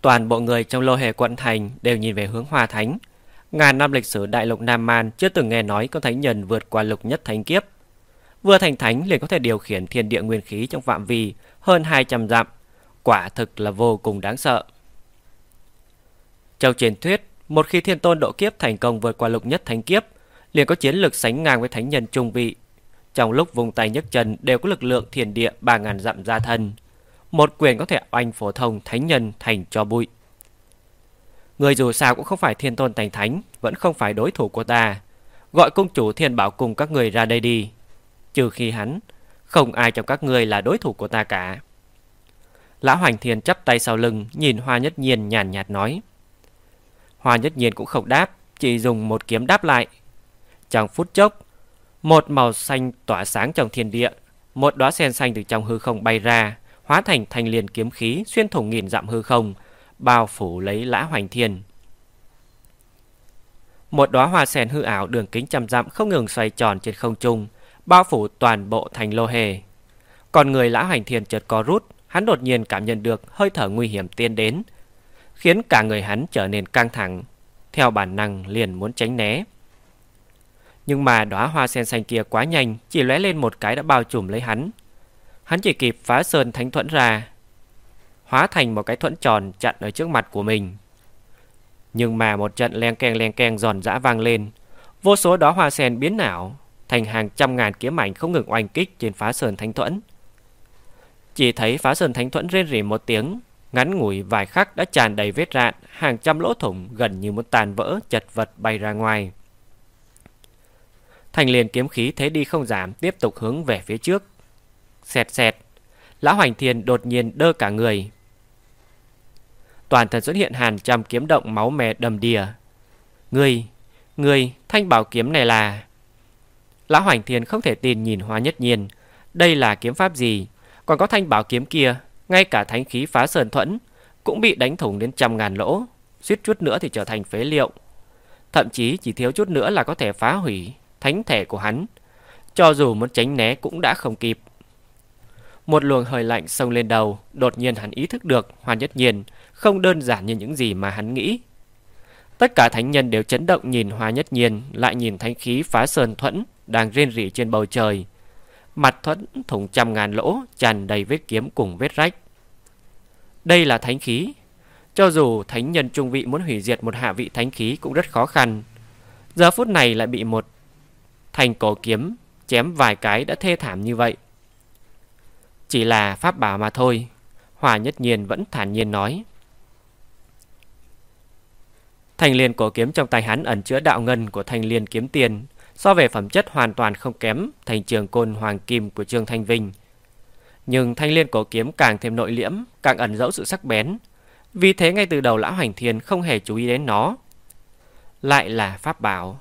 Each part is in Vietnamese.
Toàn bộ người trong lô hề quận thành đều nhìn về hướng Hoa Thánh. Ngàn năm lịch sử đại lục Nam Man chưa từng nghe nói có thánh nhân vượt qua lục nhất thánh kiếp. Vừa thành thánh liền có thể điều khiển thiên địa nguyên khí trong phạm vi hơn 200 dặm. Quả thực là vô cùng đáng sợ. Trong truyền thuyết, một khi thiên tôn độ kiếp thành công vượt qua lục nhất thánh kiếp, liền có chiến lực sánh ngang với thánh nhân trung vị. Trong lúc vùng tay nhấc chân đều có lực lượng thiên địa 3.000 dặm ra thân. Một quyền có thể oanh phổ thông thánh nhân thành cho bụi. Người dù sao cũng không phải thiên tôn thành thánh, vẫn không phải đối thủ của ta. Gọi công chủ thiên bảo cùng các người ra đây đi. Trừ khi hắn, không ai trong các người là đối thủ của ta cả. Lão Hoành Thiên chắp tay sau lưng, nhìn Hoa Nhất Nhiên nhàn nhạt nói. Hoa Nhất Nhiên cũng không đáp, chỉ dùng một kiếm đáp lại. Trong phút chốc, một màu xanh tỏa sáng trong thiên địa, một đóa sen xanh từ trong hư không bay ra, hóa thành thanh liền kiếm khí xuyên thủng nghìn dặm hư không, bao phủ lấy Lã Hoành Thiên. Một đóa hoa sen hư ảo đường kính trăm dặm không ngừng xoay tròn trên không trung, bao phủ toàn bộ thành lô hề. Còn người Lã Hoành Thiên chợt co rút, hắn đột nhiên cảm nhận được hơi thở nguy hiểm tiên đến, khiến cả người hắn trở nên căng thẳng, theo bản năng liền muốn tránh né. Nhưng mà đóa hoa sen xanh kia quá nhanh, chỉ lóe lên một cái đã bao trùm lấy hắn. Hắn chỉ kịp phá sơn thánh thuẫn ra, hóa thành một cái thuẫn tròn chặn ở trước mặt của mình. Nhưng mà một trận len keng len keng giòn giã vang lên, vô số đóa hoa sen biến ảo, thành hàng trăm ngàn kiếm ảnh không ngừng oanh kích trên phá sơn thánh thuẫn. Chỉ thấy phá sơn thánh thuẫn rên rỉ một tiếng, ngắn ngủi vài khắc đã tràn đầy vết rạn, hàng trăm lỗ thủng gần như muốn tàn vỡ, chật vật bay ra ngoài. Thành liền kiếm khí thế đi không giảm, tiếp tục hướng về phía trước. Xẹt xẹt, Lão Hoành Thiên đột nhiên đơ cả người. Toàn thân xuất hiện hàn trăm kiếm động máu mè đầm đìa. Người, người, thanh bảo kiếm này là... Lão Hoành Thiên không thể tin nhìn Hoa Nhất Nhiên. Đây là kiếm pháp gì? Còn có thanh bảo kiếm kia, ngay cả thánh khí phá sơn thuẫn cũng bị đánh thủng đến trăm ngàn lỗ. Suýt chút nữa thì trở thành phế liệu. Thậm chí chỉ thiếu chút nữa là có thể phá hủy thánh thể của hắn. Cho dù muốn tránh né cũng đã không kịp. Một luồng hơi lạnh xông lên đầu, đột nhiên hắn ý thức được Hoa Nhất Nhiên không đơn giản như những gì mà hắn nghĩ. Tất cả thánh nhân đều chấn động nhìn Hoa Nhất Nhiên, lại nhìn thánh khí phá sơn thuẫn đang rên rỉ trên bầu trời. Mặt thuẫn thủng trăm ngàn lỗ, tràn đầy vết kiếm cùng vết rách. Đây là thánh khí. Cho dù thánh nhân trung vị muốn hủy diệt một hạ vị thánh khí cũng rất khó khăn. Giờ phút này lại bị một thành cổ kiếm chém vài cái đã thê thảm như vậy. Chỉ là pháp bảo mà thôi. Hòa nhất nhiên vẫn thản nhiên nói. Thanh liên cổ kiếm trong tay hắn ẩn chứa đạo ngân của thanh liên kiếm tiền, so về phẩm chất hoàn toàn không kém thành trường côn hoàng kim của Trương Thanh Vinh. Nhưng thanh liên cổ kiếm càng thêm nội liễm, càng ẩn dẫu sự sắc bén. Vì thế ngay từ đầu lão hành thiên không hề chú ý đến nó. Lại là pháp bảo.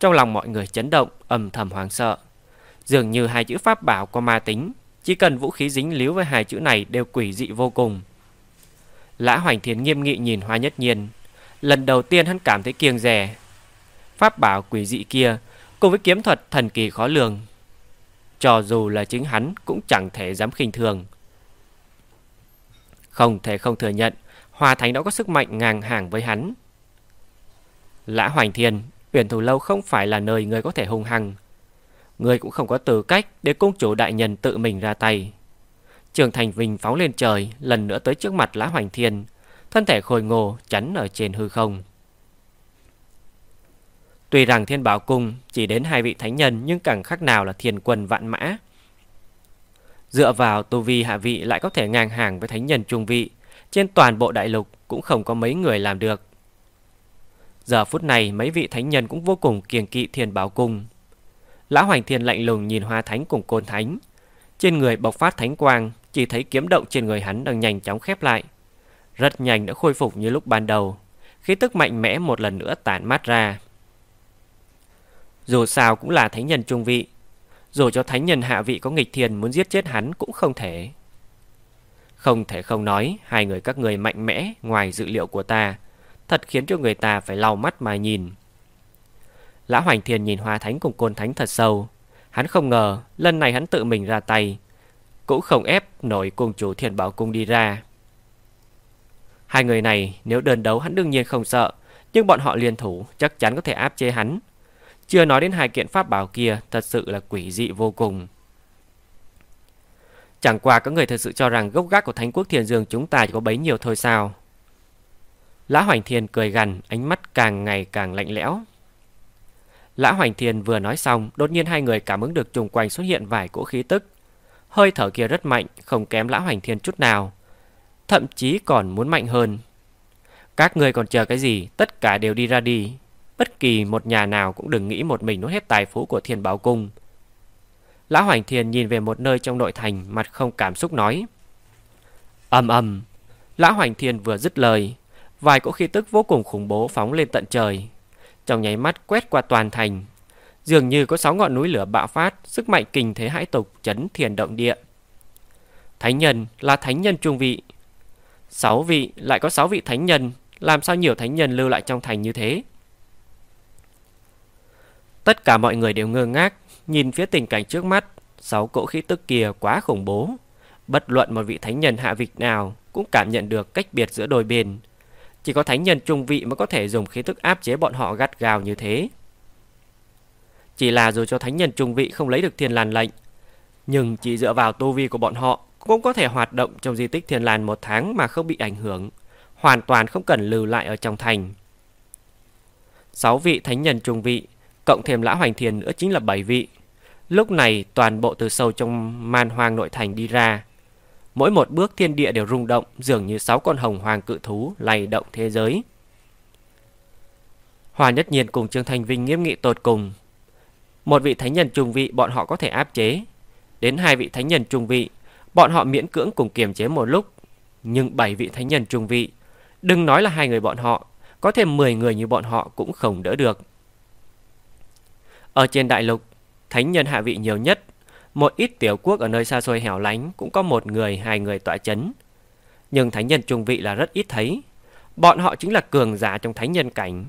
Trong lòng mọi người chấn động, âm thầm hoàng sợ. Dường như hai chữ pháp bảo có ma tính, chỉ cần vũ khí dính líu với hai chữ này đều quỷ dị vô cùng. Lã Hoành Thiên nghiêm nghị nhìn Hoa Nhất Nhiên. Lần đầu tiên hắn cảm thấy kiêng rè. Pháp bảo quỷ dị kia cùng với kiếm thuật thần kỳ khó lường. Cho dù là chính hắn cũng chẳng thể dám khinh thường. Không thể không thừa nhận, Hoa Thánh đã có sức mạnh ngang hàng với hắn. Lã Hoành Thiên, Uyển Thủ Lâu không phải là nơi người có thể hung hăng. Người cũng không có tư cách để công chủ đại nhân tự mình ra tay. Trường Thành Vinh phóng lên trời, lần nữa tới trước mặt Lã Hoành Thiên, thân thể khôi ngô chắn ở trên hư không. Tuy rằng Thiên Bảo Cung chỉ đến hai vị thánh nhân nhưng càng khác nào là thiên quân vạn mã. Dựa vào tu vi hạ vị lại có thể ngang hàng với thánh nhân trung vị, trên toàn bộ đại lục cũng không có mấy người làm được. Giờ phút này mấy vị thánh nhân cũng vô cùng kiêng kỵ Thiên Bảo Cung. Lão Hoành Thiên lạnh lùng nhìn Hoa Thánh cùng Côn Thánh. Trên người bộc phát thánh quang, chỉ thấy kiếm động trên người hắn đang nhanh chóng khép lại. Rất nhanh đã khôi phục như lúc ban đầu. Khí tức mạnh mẽ một lần nữa tản mát ra. Dù sao cũng là thánh nhân trung vị. Dù cho thánh nhân hạ vị có nghịch thiền muốn giết chết hắn cũng không thể. Không thể không nói, hai người các người mạnh mẽ ngoài dự liệu của ta. Thật khiến cho người ta phải lau mắt mà nhìn. Lã Hoành Thiên nhìn Hoa Thánh cùng Côn Thánh thật sâu. Hắn không ngờ lần này hắn tự mình ra tay. Cũng không ép nổi cung chủ Thiền Bảo Cung đi ra. Hai người này nếu đơn đấu hắn đương nhiên không sợ, nhưng bọn họ liên thủ chắc chắn có thể áp chế hắn. Chưa nói đến hai kiện pháp bảo kia thật sự là quỷ dị vô cùng. Chẳng qua có người thật sự cho rằng gốc gác của Thánh quốc Thiền Dương chúng ta chỉ có bấy nhiêu thôi sao. Lã Hoành Thiên cười gằn, ánh mắt càng ngày càng lạnh lẽo. Lã Hoành Thiên vừa nói xong, đột nhiên hai người cảm ứng được chung quanh xuất hiện vài cỗ khí tức. Hơi thở kia rất mạnh, không kém Lã Hoành Thiên chút nào. Thậm chí còn muốn mạnh hơn. Các người còn chờ cái gì, tất cả đều đi ra đi. Bất kỳ một nhà nào cũng đừng nghĩ một mình nuốt hết tài phú của Thiên Bảo Cung. Lã Hoành Thiên nhìn về một nơi trong nội thành, mặt không cảm xúc nói. Âm âm, Lã Hoành Thiên vừa dứt lời, vài cỗ khí tức vô cùng khủng bố phóng lên tận trời. Trong nháy mắt quét qua toàn thành, dường như có sáu ngọn núi lửa bạo phát, sức mạnh kinh thế hãi tục chấn thiền động địa. Thánh nhân là thánh nhân trung vị. Sáu vị lại có sáu vị thánh nhân, làm sao nhiều thánh nhân lưu lại trong thành như thế? Tất cả mọi người đều ngơ ngác, nhìn phía tình cảnh trước mắt, sáu cỗ khí tức kia quá khủng bố. Bất luận một vị thánh nhân hạ vị nào cũng cảm nhận được cách biệt giữa đôi bên. Chỉ có thánh nhân trung vị mới có thể dùng khí tức áp chế bọn họ gắt gào như thế. Chỉ là dù cho thánh nhân trung vị không lấy được thiên lan lệnh, nhưng chỉ dựa vào tu vi của bọn họ cũng có thể hoạt động trong di tích thiên lan một tháng mà không bị ảnh hưởng, hoàn toàn không cần lưu lại ở trong thành. Sáu vị thánh nhân trung vị, cộng thêm lã hoành thiền nữa chính là bảy vị. Lúc này toàn bộ từ sâu trong man hoang nội thành đi ra, Mỗi một bước thiên địa đều rung động, dường như sáu con hồng hoàng cự thú lay động thế giới. Hòa Nhất Nhiên cùng Trương Thành Vinh nghiêm nghị tột cùng. Một vị thánh nhân trung vị bọn họ có thể áp chế. Đến hai vị thánh nhân trung vị, bọn họ miễn cưỡng cùng kiềm chế một lúc. Nhưng bảy vị thánh nhân trung vị, đừng nói là hai người bọn họ, có thêm 10 người như bọn họ cũng không đỡ được. Ở trên đại lục, thánh nhân hạ vị nhiều nhất một ít tiểu quốc ở nơi xa xôi hẻo lánh cũng có một người, hai người tọa chấn. Nhưng thánh nhân trung vị là rất ít thấy. Bọn họ chính là cường giả trong thánh nhân cảnh.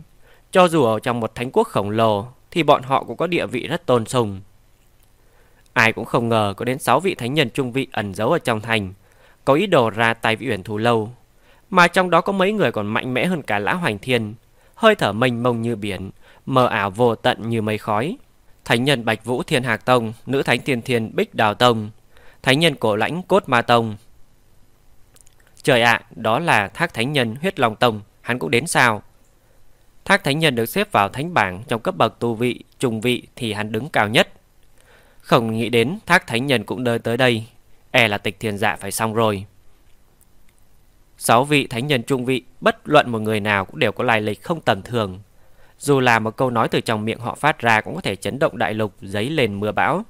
Cho dù ở trong một thánh quốc khổng lồ thì bọn họ cũng có địa vị rất tôn sùng. Ai cũng không ngờ có đến 6 vị thánh nhân trung vị ẩn giấu ở trong thành, có ý đồ ra tay vị Uyển Thù Lâu. Mà trong đó có mấy người còn mạnh mẽ hơn cả Lã Hoành Thiên, hơi thở mênh mông như biển, mờ ảo vô tận như mây khói. Thánh nhân Bạch Vũ Thiên Hạc Tông, Nữ Thánh Tiên Thiên Bích Đào Tông, Thánh nhân Cổ Lãnh Cốt Ma Tông. Trời ạ, đó là Thác Thánh nhân Huyết Long Tông, hắn cũng đến sao? Thác Thánh nhân được xếp vào thánh bảng trong cấp bậc tu vị, trung vị thì hắn đứng cao nhất. Không nghĩ đến Thác Thánh nhân cũng đợi tới đây, e là tịch thiền dạ phải xong rồi. Sáu vị thánh nhân trung vị, bất luận một người nào cũng đều có lai lịch không tầm thường. Dù là một câu nói từ trong miệng họ phát ra cũng có thể chấn động đại lục, giấy lên mưa bão.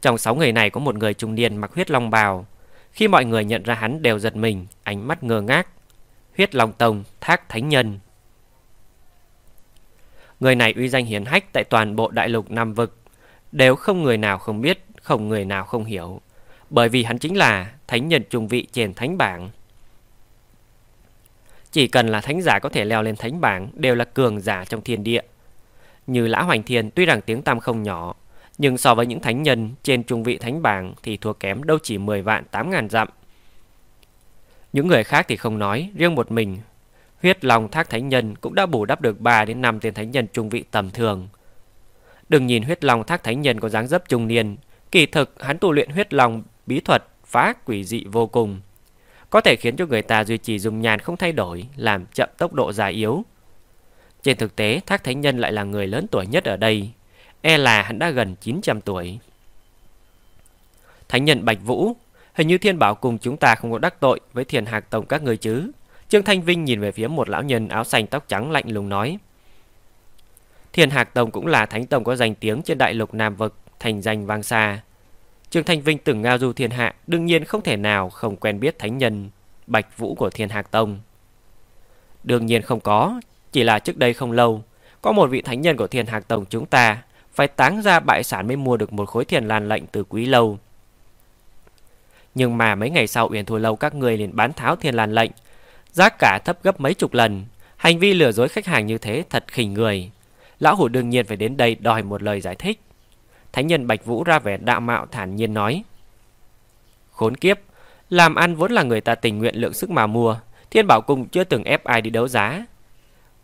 Trong sáu người này có một người trung niên mặc huyết long bào. Khi mọi người nhận ra hắn đều giật mình, ánh mắt ngơ ngác. Huyết long tông, thác thánh nhân. Người này uy danh hiển hách tại toàn bộ đại lục Nam Vực. Đều không người nào không biết, không người nào không hiểu. Bởi vì hắn chính là thánh nhân trung vị trên thánh bảng. Chỉ cần là thánh giả có thể leo lên thánh bảng đều là cường giả trong thiên địa. Như Lã Hoành Thiên tuy rằng tiếng tam không nhỏ, nhưng so với những thánh nhân trên trung vị thánh bảng thì thua kém đâu chỉ 10 vạn 8 ngàn dặm. Những người khác thì không nói, riêng một mình, huyết lòng thác thánh nhân cũng đã bù đắp được 3 đến 5 tên thánh nhân trung vị tầm thường. Đừng nhìn huyết lòng thác thánh nhân có dáng dấp trung niên, kỳ thực hắn tu luyện huyết lòng bí thuật phá quỷ dị vô cùng có thể khiến cho người ta duy trì dùng nhàn không thay đổi, làm chậm tốc độ già yếu. Trên thực tế, Thác Thánh Nhân lại là người lớn tuổi nhất ở đây, e là hắn đã gần 900 tuổi. Thánh Nhân Bạch Vũ, hình như Thiên Bảo cùng chúng ta không có đắc tội với Thiền Hạc tổng các người chứ. Trương Thanh Vinh nhìn về phía một lão nhân áo xanh tóc trắng lạnh lùng nói. Thiền Hạc Tông cũng là thánh tông có danh tiếng trên đại lục Nam Vực, thành danh vang xa. Trương Thanh Vinh từng ngao du thiên hạ, đương nhiên không thể nào không quen biết thánh nhân Bạch Vũ của Thiên Hạc Tông. Đương nhiên không có, chỉ là trước đây không lâu, có một vị thánh nhân của Thiên Hạc Tông chúng ta phải táng ra bại sản mới mua được một khối thiền lan lệnh từ quý lâu. Nhưng mà mấy ngày sau Uyển thua Lâu các người liền bán tháo thiền lan lệnh, giá cả thấp gấp mấy chục lần, hành vi lừa dối khách hàng như thế thật khinh người. Lão hủ đương nhiên phải đến đây đòi một lời giải thích. Thánh nhân Bạch Vũ ra vẻ đạo mạo thản nhiên nói. Khốn kiếp, Làm ăn vốn là người ta tình nguyện lượng sức mà mua, Thiên Bảo Cung chưa từng ép ai đi đấu giá.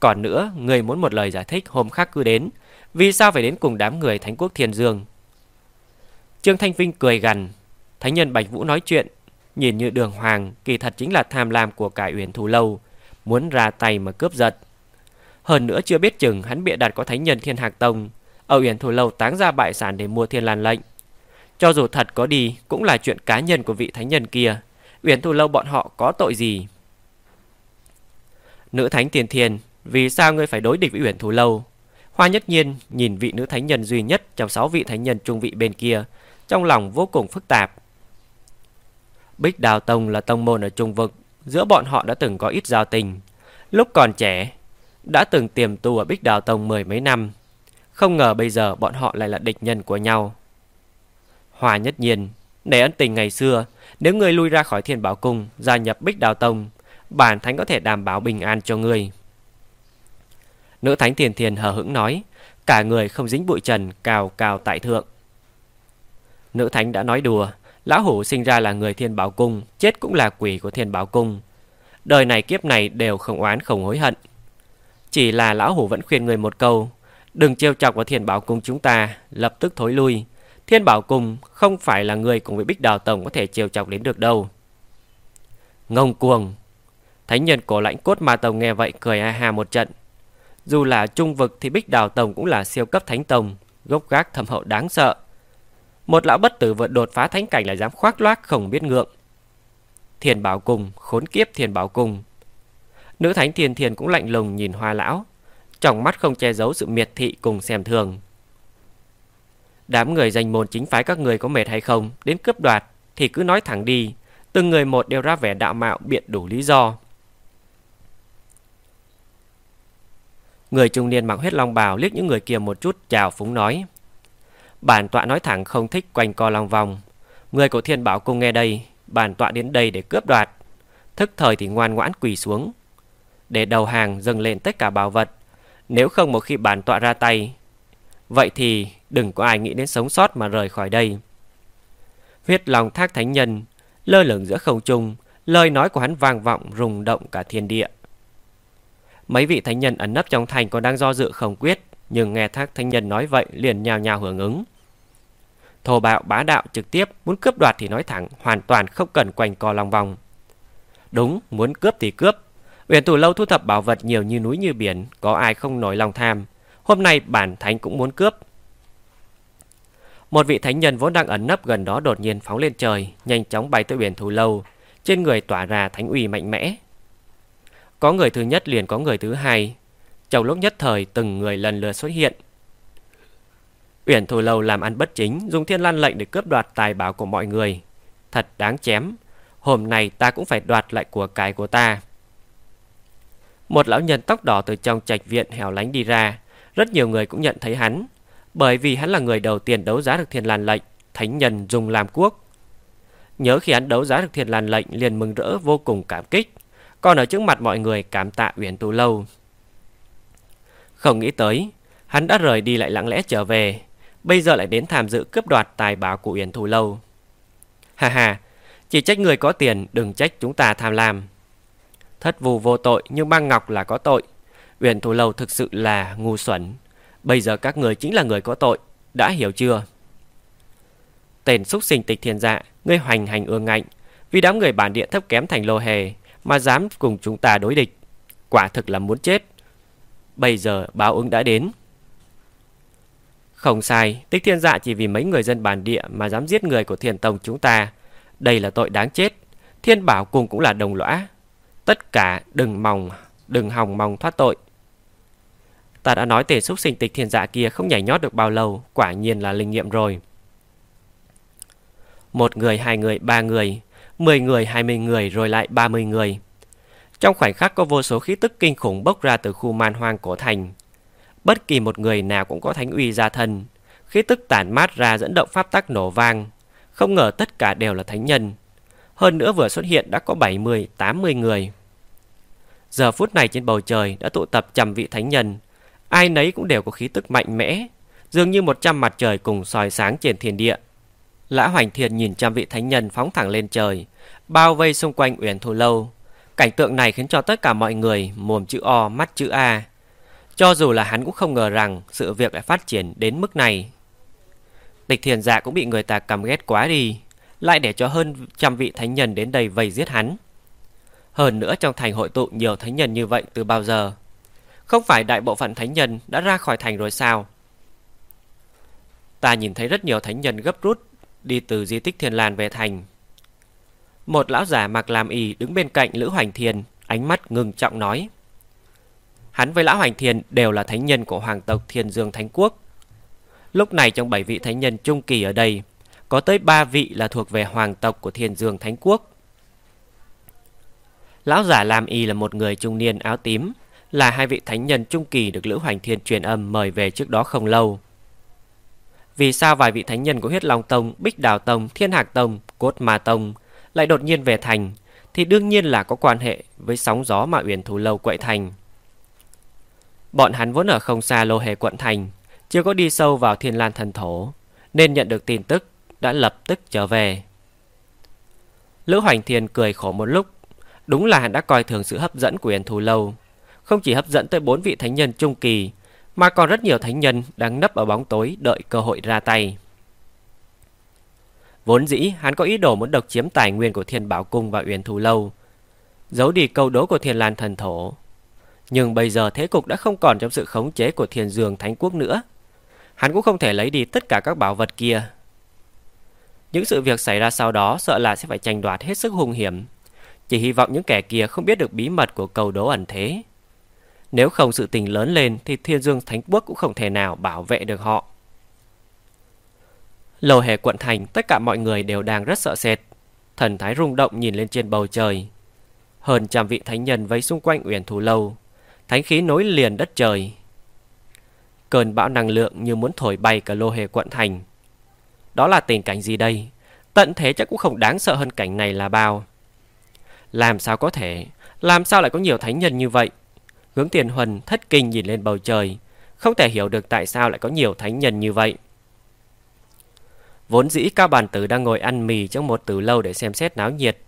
Còn nữa, người muốn một lời giải thích hôm khác cứ đến, vì sao phải đến cùng đám người Thánh Quốc Thiên Dương? Trương Thanh Vinh cười gằn, Thánh nhân Bạch Vũ nói chuyện, nhìn như đường hoàng, kỳ thật chính là tham lam của cải uyển thù lâu, muốn ra tay mà cướp giật. Hơn nữa chưa biết chừng hắn bịa đặt có thánh nhân thiên hạc tông, ở uyển thủ lâu táng ra bại sản để mua thiên lan lệnh. Cho dù thật có đi, cũng là chuyện cá nhân của vị thánh nhân kia. Uyển thủ lâu bọn họ có tội gì? Nữ thánh tiền thiền, vì sao ngươi phải đối địch với uyển thủ lâu? Hoa nhất nhiên nhìn vị nữ thánh nhân duy nhất trong sáu vị thánh nhân trung vị bên kia, trong lòng vô cùng phức tạp. Bích Đào Tông là tông môn ở trung vực, giữa bọn họ đã từng có ít giao tình. Lúc còn trẻ, đã từng tiềm tu ở Bích Đào Tông mười mấy năm. Không ngờ bây giờ bọn họ lại là địch nhân của nhau. Hòa nhất nhiên, để ân tình ngày xưa, nếu người lui ra khỏi thiên bảo cung, gia nhập Bích Đào Tông, bản thánh có thể đảm bảo bình an cho người. Nữ thánh thiền thiền hờ hững nói, cả người không dính bụi trần, cào cào tại thượng. Nữ thánh đã nói đùa, lão hủ sinh ra là người thiên bảo cung, chết cũng là quỷ của thiên bảo cung. Đời này kiếp này đều không oán không hối hận. Chỉ là lão hủ vẫn khuyên người một câu, đừng trêu chọc vào thiên bảo cung chúng ta, lập tức thối lui. Thiên bảo cung không phải là người cùng với Bích Đào Tổng có thể trêu chọc đến được đâu. Ngông cuồng. Thánh nhân cổ lãnh cốt ma tông nghe vậy cười ha ha một trận. Dù là trung vực thì Bích Đào Tổng cũng là siêu cấp thánh tông, gốc gác thâm hậu đáng sợ. Một lão bất tử vượt đột phá thánh cảnh lại dám khoác loác không biết ngượng. Thiền bảo cùng, khốn kiếp thiền bảo cùng. Nữ thánh thiền thiền cũng lạnh lùng nhìn hoa lão, trong mắt không che giấu sự miệt thị cùng xem thường. Đám người danh môn chính phái các người có mệt hay không, đến cướp đoạt thì cứ nói thẳng đi, từng người một đều ra vẻ đạo mạo biện đủ lý do. Người trung niên mặc huyết long bào liếc những người kia một chút chào phúng nói. Bản tọa nói thẳng không thích quanh co lòng vòng. Người của thiên bảo cung nghe đây, bản tọa đến đây để cướp đoạt. Thức thời thì ngoan ngoãn quỳ xuống. Để đầu hàng dâng lên tất cả bảo vật. Nếu không một khi bản tọa ra tay, vậy thì đừng có ai nghĩ đến sống sót mà rời khỏi đây. Huyết lòng thác thánh nhân, lơ lửng giữa không trung, lời nói của hắn vang vọng rùng động cả thiên địa. Mấy vị thánh nhân ẩn nấp trong thành còn đang do dự không quyết, nhưng nghe thác thánh nhân nói vậy liền nhào nhào hưởng ứng. Thô bạo bá đạo trực tiếp, muốn cướp đoạt thì nói thẳng, hoàn toàn không cần quanh co lòng vòng. Đúng, muốn cướp thì cướp. Uyển Tù Lâu thu thập bảo vật nhiều như núi như biển, có ai không nổi lòng tham. Hôm nay bản thánh cũng muốn cướp. Một vị thánh nhân vốn đang ẩn nấp gần đó đột nhiên phóng lên trời, nhanh chóng bay tới Uyển thủ Lâu, trên người tỏa ra thánh uy mạnh mẽ. Có người thứ nhất liền có người thứ hai. Trong lúc nhất thời từng người lần lượt xuất hiện. Uyển Thù Lâu làm ăn bất chính, dùng thiên lan lệnh để cướp đoạt tài bảo của mọi người. Thật đáng chém. Hôm nay ta cũng phải đoạt lại của cái của ta. Một lão nhân tóc đỏ từ trong trạch viện hẻo lánh đi ra. Rất nhiều người cũng nhận thấy hắn. Bởi vì hắn là người đầu tiên đấu giá được thiên lan lệnh, thánh nhân dùng làm quốc. Nhớ khi hắn đấu giá được thiên lan lệnh liền mừng rỡ vô cùng cảm kích. Còn ở trước mặt mọi người cảm tạ Uyển Tù Lâu. Không nghĩ tới, hắn đã rời đi lại lặng lẽ trở về, bây giờ lại đến tham dự cướp đoạt tài bảo của Uyển Thù Lâu. Hà hà, chỉ trách người có tiền, đừng trách chúng ta tham lam. Thất vù vô tội nhưng băng ngọc là có tội. Uyển thủ Lâu thực sự là ngu xuẩn. Bây giờ các người chính là người có tội, đã hiểu chưa? Tên xúc sinh tịch thiên dạ, ngươi hoành hành ương ngạnh, vì đám người bản địa thấp kém thành lô hề mà dám cùng chúng ta đối địch. Quả thực là muốn chết. Bây giờ báo ứng đã đến. Không sai, tích thiên dạ chỉ vì mấy người dân bản địa mà dám giết người của thiền tông chúng ta. Đây là tội đáng chết. Thiên bảo cùng cũng là đồng lõa. Tất cả đừng mong, đừng hòng mong thoát tội. Ta đã nói tên xúc sinh tịch thiên dạ kia không nhảy nhót được bao lâu, quả nhiên là linh nghiệm rồi. Một người, hai người, ba người, mười người, hai mươi người rồi lại ba mươi người. Trong khoảnh khắc có vô số khí tức kinh khủng bốc ra từ khu man hoang cổ thành. Bất kỳ một người nào cũng có thánh uy gia thân. Khí tức tản mát ra dẫn động pháp tắc nổ vang. Không ngờ tất cả đều là thánh nhân. Hơn nữa vừa xuất hiện đã có 70, 80 người. Giờ phút này trên bầu trời đã tụ tập trăm vị thánh nhân. Ai nấy cũng đều có khí tức mạnh mẽ. Dường như 100 mặt trời cùng soi sáng trên thiên địa. Lã Hoành Thiên nhìn trăm vị thánh nhân phóng thẳng lên trời, bao vây xung quanh Uyển Thù Lâu. Cảnh tượng này khiến cho tất cả mọi người mồm chữ O, mắt chữ A. Cho dù là hắn cũng không ngờ rằng sự việc lại phát triển đến mức này. Tịch thiền dạ cũng bị người ta cầm ghét quá đi, lại để cho hơn trăm vị thánh nhân đến đây vây giết hắn. Hơn nữa trong thành hội tụ nhiều thánh nhân như vậy từ bao giờ? Không phải đại bộ phận thánh nhân đã ra khỏi thành rồi sao? Ta nhìn thấy rất nhiều thánh nhân gấp rút đi từ di tích Thiên Lan về thành. Một lão giả mặc làm y đứng bên cạnh Lữ Hoành Thiên, ánh mắt ngưng trọng nói. Hắn với lão Hoành Thiên đều là thánh nhân của hoàng tộc Thiên Dương Thánh Quốc. Lúc này trong bảy vị thánh nhân trung kỳ ở đây, có tới ba vị là thuộc về hoàng tộc của Thiên Dương Thánh Quốc. Lão giả Lam y là một người trung niên áo tím, là hai vị thánh nhân trung kỳ được Lữ Hoành Thiên truyền âm mời về trước đó không lâu. Vì sao vài vị thánh nhân của huyết Long Tông, Bích Đào Tông, Thiên Hạc Tông, Cốt Ma Tông lại đột nhiên về thành thì đương nhiên là có quan hệ với sóng gió mà Uyển Thú Lâu quậy thành. Bọn hắn vốn ở không xa lô hề quận thành, chưa có đi sâu vào thiên lan thần thổ, nên nhận được tin tức, đã lập tức trở về. Lữ Hoành Thiên cười khổ một lúc, đúng là hắn đã coi thường sự hấp dẫn của Uyển Thù Lâu. Không chỉ hấp dẫn tới bốn vị thánh nhân trung kỳ, mà còn rất nhiều thánh nhân đang nấp ở bóng tối đợi cơ hội ra tay. Vốn dĩ hắn có ý đồ muốn độc chiếm tài nguyên của Thiên Bảo Cung và Uyển Thù Lâu, giấu đi câu đố của Thiên Lan Thần Thổ. Nhưng bây giờ thế cục đã không còn trong sự khống chế của Thiên Dương Thánh Quốc nữa. Hắn cũng không thể lấy đi tất cả các bảo vật kia. Những sự việc xảy ra sau đó sợ là sẽ phải tranh đoạt hết sức hung hiểm. Chỉ hy vọng những kẻ kia không biết được bí mật của cầu đố ẩn thế. Nếu không sự tình lớn lên thì Thiên Dương Thánh Quốc cũng không thể nào bảo vệ được họ. Lầu hề quận thành, tất cả mọi người đều đang rất sợ sệt. Thần thái rung động nhìn lên trên bầu trời. Hơn trăm vị thánh nhân vây xung quanh uyển thù lâu. Thánh khí nối liền đất trời. Cơn bão năng lượng như muốn thổi bay cả lô hề quận thành. Đó là tình cảnh gì đây? Tận thế chắc cũng không đáng sợ hơn cảnh này là bao. Làm sao có thể? Làm sao lại có nhiều thánh nhân như vậy? Hướng tiền huần thất kinh nhìn lên bầu trời, không thể hiểu được tại sao lại có nhiều thánh nhân như vậy. Vốn dĩ Cao Bản Tử đang ngồi ăn mì trong một từ lâu để xem xét náo nhiệt.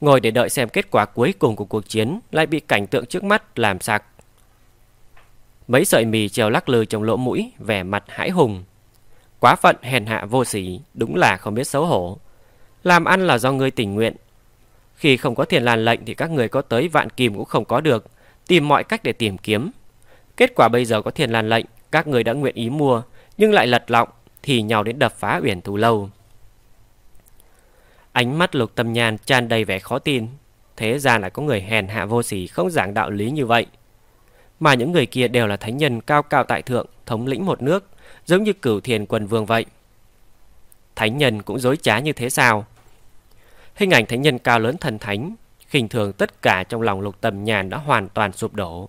Ngồi để đợi xem kết quả cuối cùng của cuộc chiến lại bị cảnh tượng trước mắt làm sạc. Mấy sợi mì treo lắc lư trong lỗ mũi, vẻ mặt hãi hùng. Quá phận hèn hạ vô sỉ, đúng là không biết xấu hổ. Làm ăn là do ngươi tình nguyện. Khi không có tiền làn lệnh thì các người có tới vạn kim cũng không có được tìm mọi cách để tìm kiếm. Kết quả bây giờ có thiền lan lệnh, các người đã nguyện ý mua, nhưng lại lật lọng, thì nhau đến đập phá uyển thù lâu. Ánh mắt lục tâm nhàn tràn đầy vẻ khó tin. Thế ra lại có người hèn hạ vô sỉ không giảng đạo lý như vậy. Mà những người kia đều là thánh nhân cao cao tại thượng, thống lĩnh một nước, giống như cửu thiền quần vương vậy. Thánh nhân cũng dối trá như thế sao? Hình ảnh thánh nhân cao lớn thần thánh khinh thường tất cả trong lòng lục tầm nhàn đã hoàn toàn sụp đổ.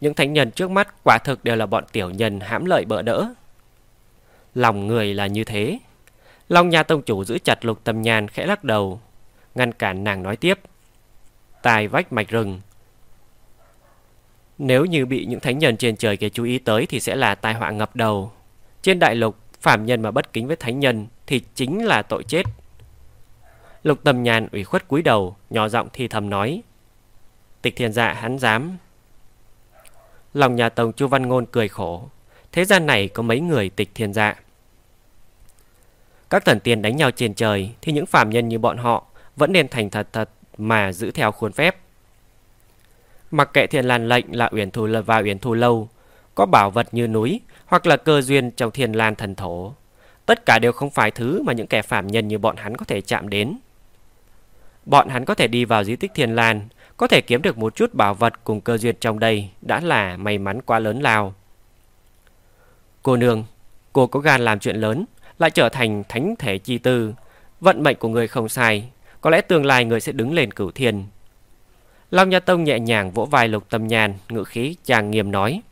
Những thánh nhân trước mắt quả thực đều là bọn tiểu nhân hãm lợi bỡ đỡ. Lòng người là như thế. Long nhà tông chủ giữ chặt lục tầm nhàn khẽ lắc đầu, ngăn cản nàng nói tiếp. Tài vách mạch rừng. Nếu như bị những thánh nhân trên trời kia chú ý tới thì sẽ là tai họa ngập đầu. Trên đại lục, phạm nhân mà bất kính với thánh nhân thì chính là tội chết. Lục tầm nhàn ủy khuất cúi đầu, nhỏ giọng thì thầm nói. Tịch thiên dạ hắn dám. Lòng nhà tổng chu văn ngôn cười khổ. Thế gian này có mấy người tịch thiên dạ. Các thần tiên đánh nhau trên trời thì những phàm nhân như bọn họ vẫn nên thành thật thật mà giữ theo khuôn phép. Mặc kệ thiền lan lệnh là uyển thù và uyển thù lâu, có bảo vật như núi hoặc là cơ duyên trong thiền lan thần thổ. Tất cả đều không phải thứ mà những kẻ phạm nhân như bọn hắn có thể chạm đến. Bọn hắn có thể đi vào di tích Thiên Lan, có thể kiếm được một chút bảo vật cùng cơ duyên trong đây đã là may mắn quá lớn lao. Cô nương, cô có gan làm chuyện lớn, lại trở thành thánh thể chi tư. Vận mệnh của người không sai, có lẽ tương lai người sẽ đứng lên cửu thiên. Long Nha Tông nhẹ nhàng vỗ vai lục tâm nhàn, ngữ khí chàng nghiêm nói.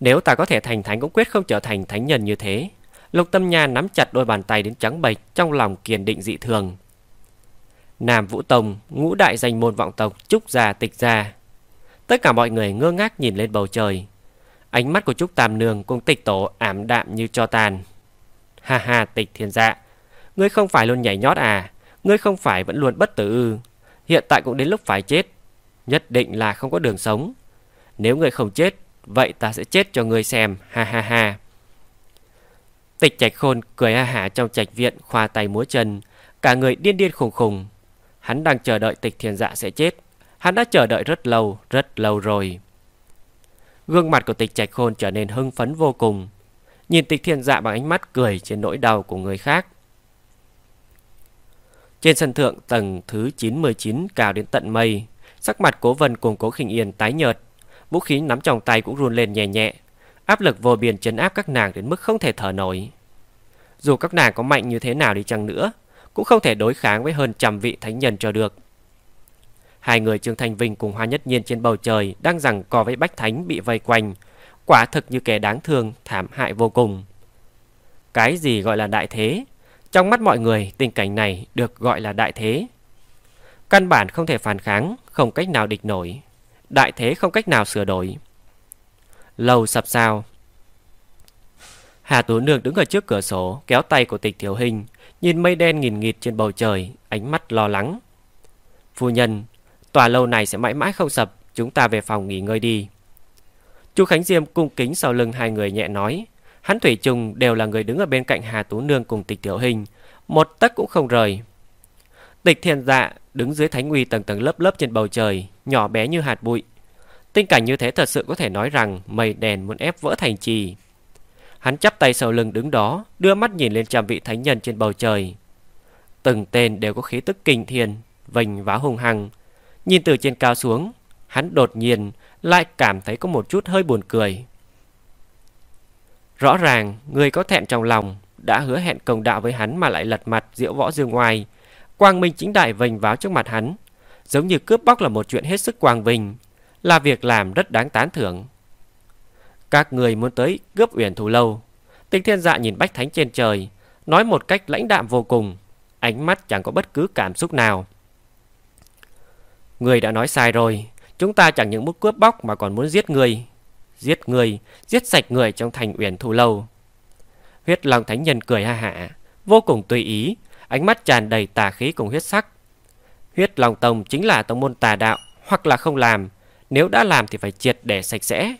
Nếu ta có thể thành thánh cũng quyết không trở thành thánh nhân như thế. Lục Tâm Nha nắm chặt đôi bàn tay đến trắng bệch trong lòng kiên định dị thường. Nam Vũ Tông, ngũ đại danh môn vọng tộc, Trúc Gia tịch gia. Tất cả mọi người ngơ ngác nhìn lên bầu trời. Ánh mắt của Trúc Tam Nương cũng tịch tổ ảm đạm như cho tàn. Ha ha tịch thiên dạ. Ngươi không phải luôn nhảy nhót à? Ngươi không phải vẫn luôn bất tử ư? Hiện tại cũng đến lúc phải chết. Nhất định là không có đường sống. Nếu ngươi không chết, vậy ta sẽ chết cho ngươi xem. Ha ha ha. Tịch trạch khôn cười ha hả trong trạch viện khoa tay múa chân. Cả người điên điên khùng khùng. Hắn đang chờ đợi tịch Thiền dạ sẽ chết. Hắn đã chờ đợi rất lâu, rất lâu rồi. Gương mặt của tịch trạch khôn trở nên hưng phấn vô cùng. Nhìn tịch Thiền dạ bằng ánh mắt cười trên nỗi đau của người khác. Trên sân thượng tầng thứ 99 cao đến tận mây, sắc mặt cố vân cùng cố khinh yên tái nhợt. Vũ khí nắm trong tay cũng run lên nhẹ nhẹ. Áp lực vô biên chấn áp các nàng đến mức không thể thở nổi. Dù các nàng có mạnh như thế nào đi chăng nữa, cũng không thể đối kháng với hơn trăm vị thánh nhân cho được. Hai người Trương Thanh Vinh cùng Hoa Nhất Nhiên trên bầu trời đang rằng co với Bách Thánh bị vây quanh, quả thực như kẻ đáng thương, thảm hại vô cùng. Cái gì gọi là đại thế? Trong mắt mọi người, tình cảnh này được gọi là đại thế. Căn bản không thể phản kháng, không cách nào địch nổi. Đại thế không cách nào sửa đổi. Lầu sập sao. Hà Tú Nương đứng ở trước cửa sổ, kéo tay của tịch thiếu hình, nhìn mây đen nghìn nghịt trên bầu trời, ánh mắt lo lắng. Phu nhân, tòa lâu này sẽ mãi mãi không sập, chúng ta về phòng nghỉ ngơi đi. Chu Khánh Diêm cung kính sau lưng hai người nhẹ nói. Hắn Thủy Trung đều là người đứng ở bên cạnh Hà Tú Nương cùng tịch tiểu hình. Một tấc cũng không rời. Tịch thiền dạ đứng dưới thánh uy tầng tầng lớp lớp trên bầu trời, nhỏ bé như hạt bụi. Tình cảnh như thế thật sự có thể nói rằng mây đèn muốn ép vỡ thành trì. Hắn chắp tay sau lưng đứng đó, đưa mắt nhìn lên trăm vị thánh nhân trên bầu trời. Từng tên đều có khí tức kinh thiên, vành vá hung hăng. Nhìn từ trên cao xuống, hắn đột nhiên lại cảm thấy có một chút hơi buồn cười. Rõ ràng, người có thẹn trong lòng, đã hứa hẹn công đạo với hắn mà lại lật mặt diễu võ dương ngoài. Quang Minh chính đại vinh váo trước mặt hắn, giống như cướp bóc là một chuyện hết sức quang vinh, là việc làm rất đáng tán thưởng. Các người muốn tới cướp uyển thù lâu. Tinh thiên dạ nhìn bách thánh trên trời, nói một cách lãnh đạm vô cùng, ánh mắt chẳng có bất cứ cảm xúc nào. Người đã nói sai rồi, Chúng ta chẳng những muốn cướp bóc mà còn muốn giết người. Giết người, giết sạch người trong thành uyển thù lâu. Huyết Long Thánh Nhân cười ha hả, vô cùng tùy ý, ánh mắt tràn đầy tà khí cùng huyết sắc. Huyết Long Tông chính là tông môn tà đạo, hoặc là không làm, nếu đã làm thì phải triệt để sạch sẽ.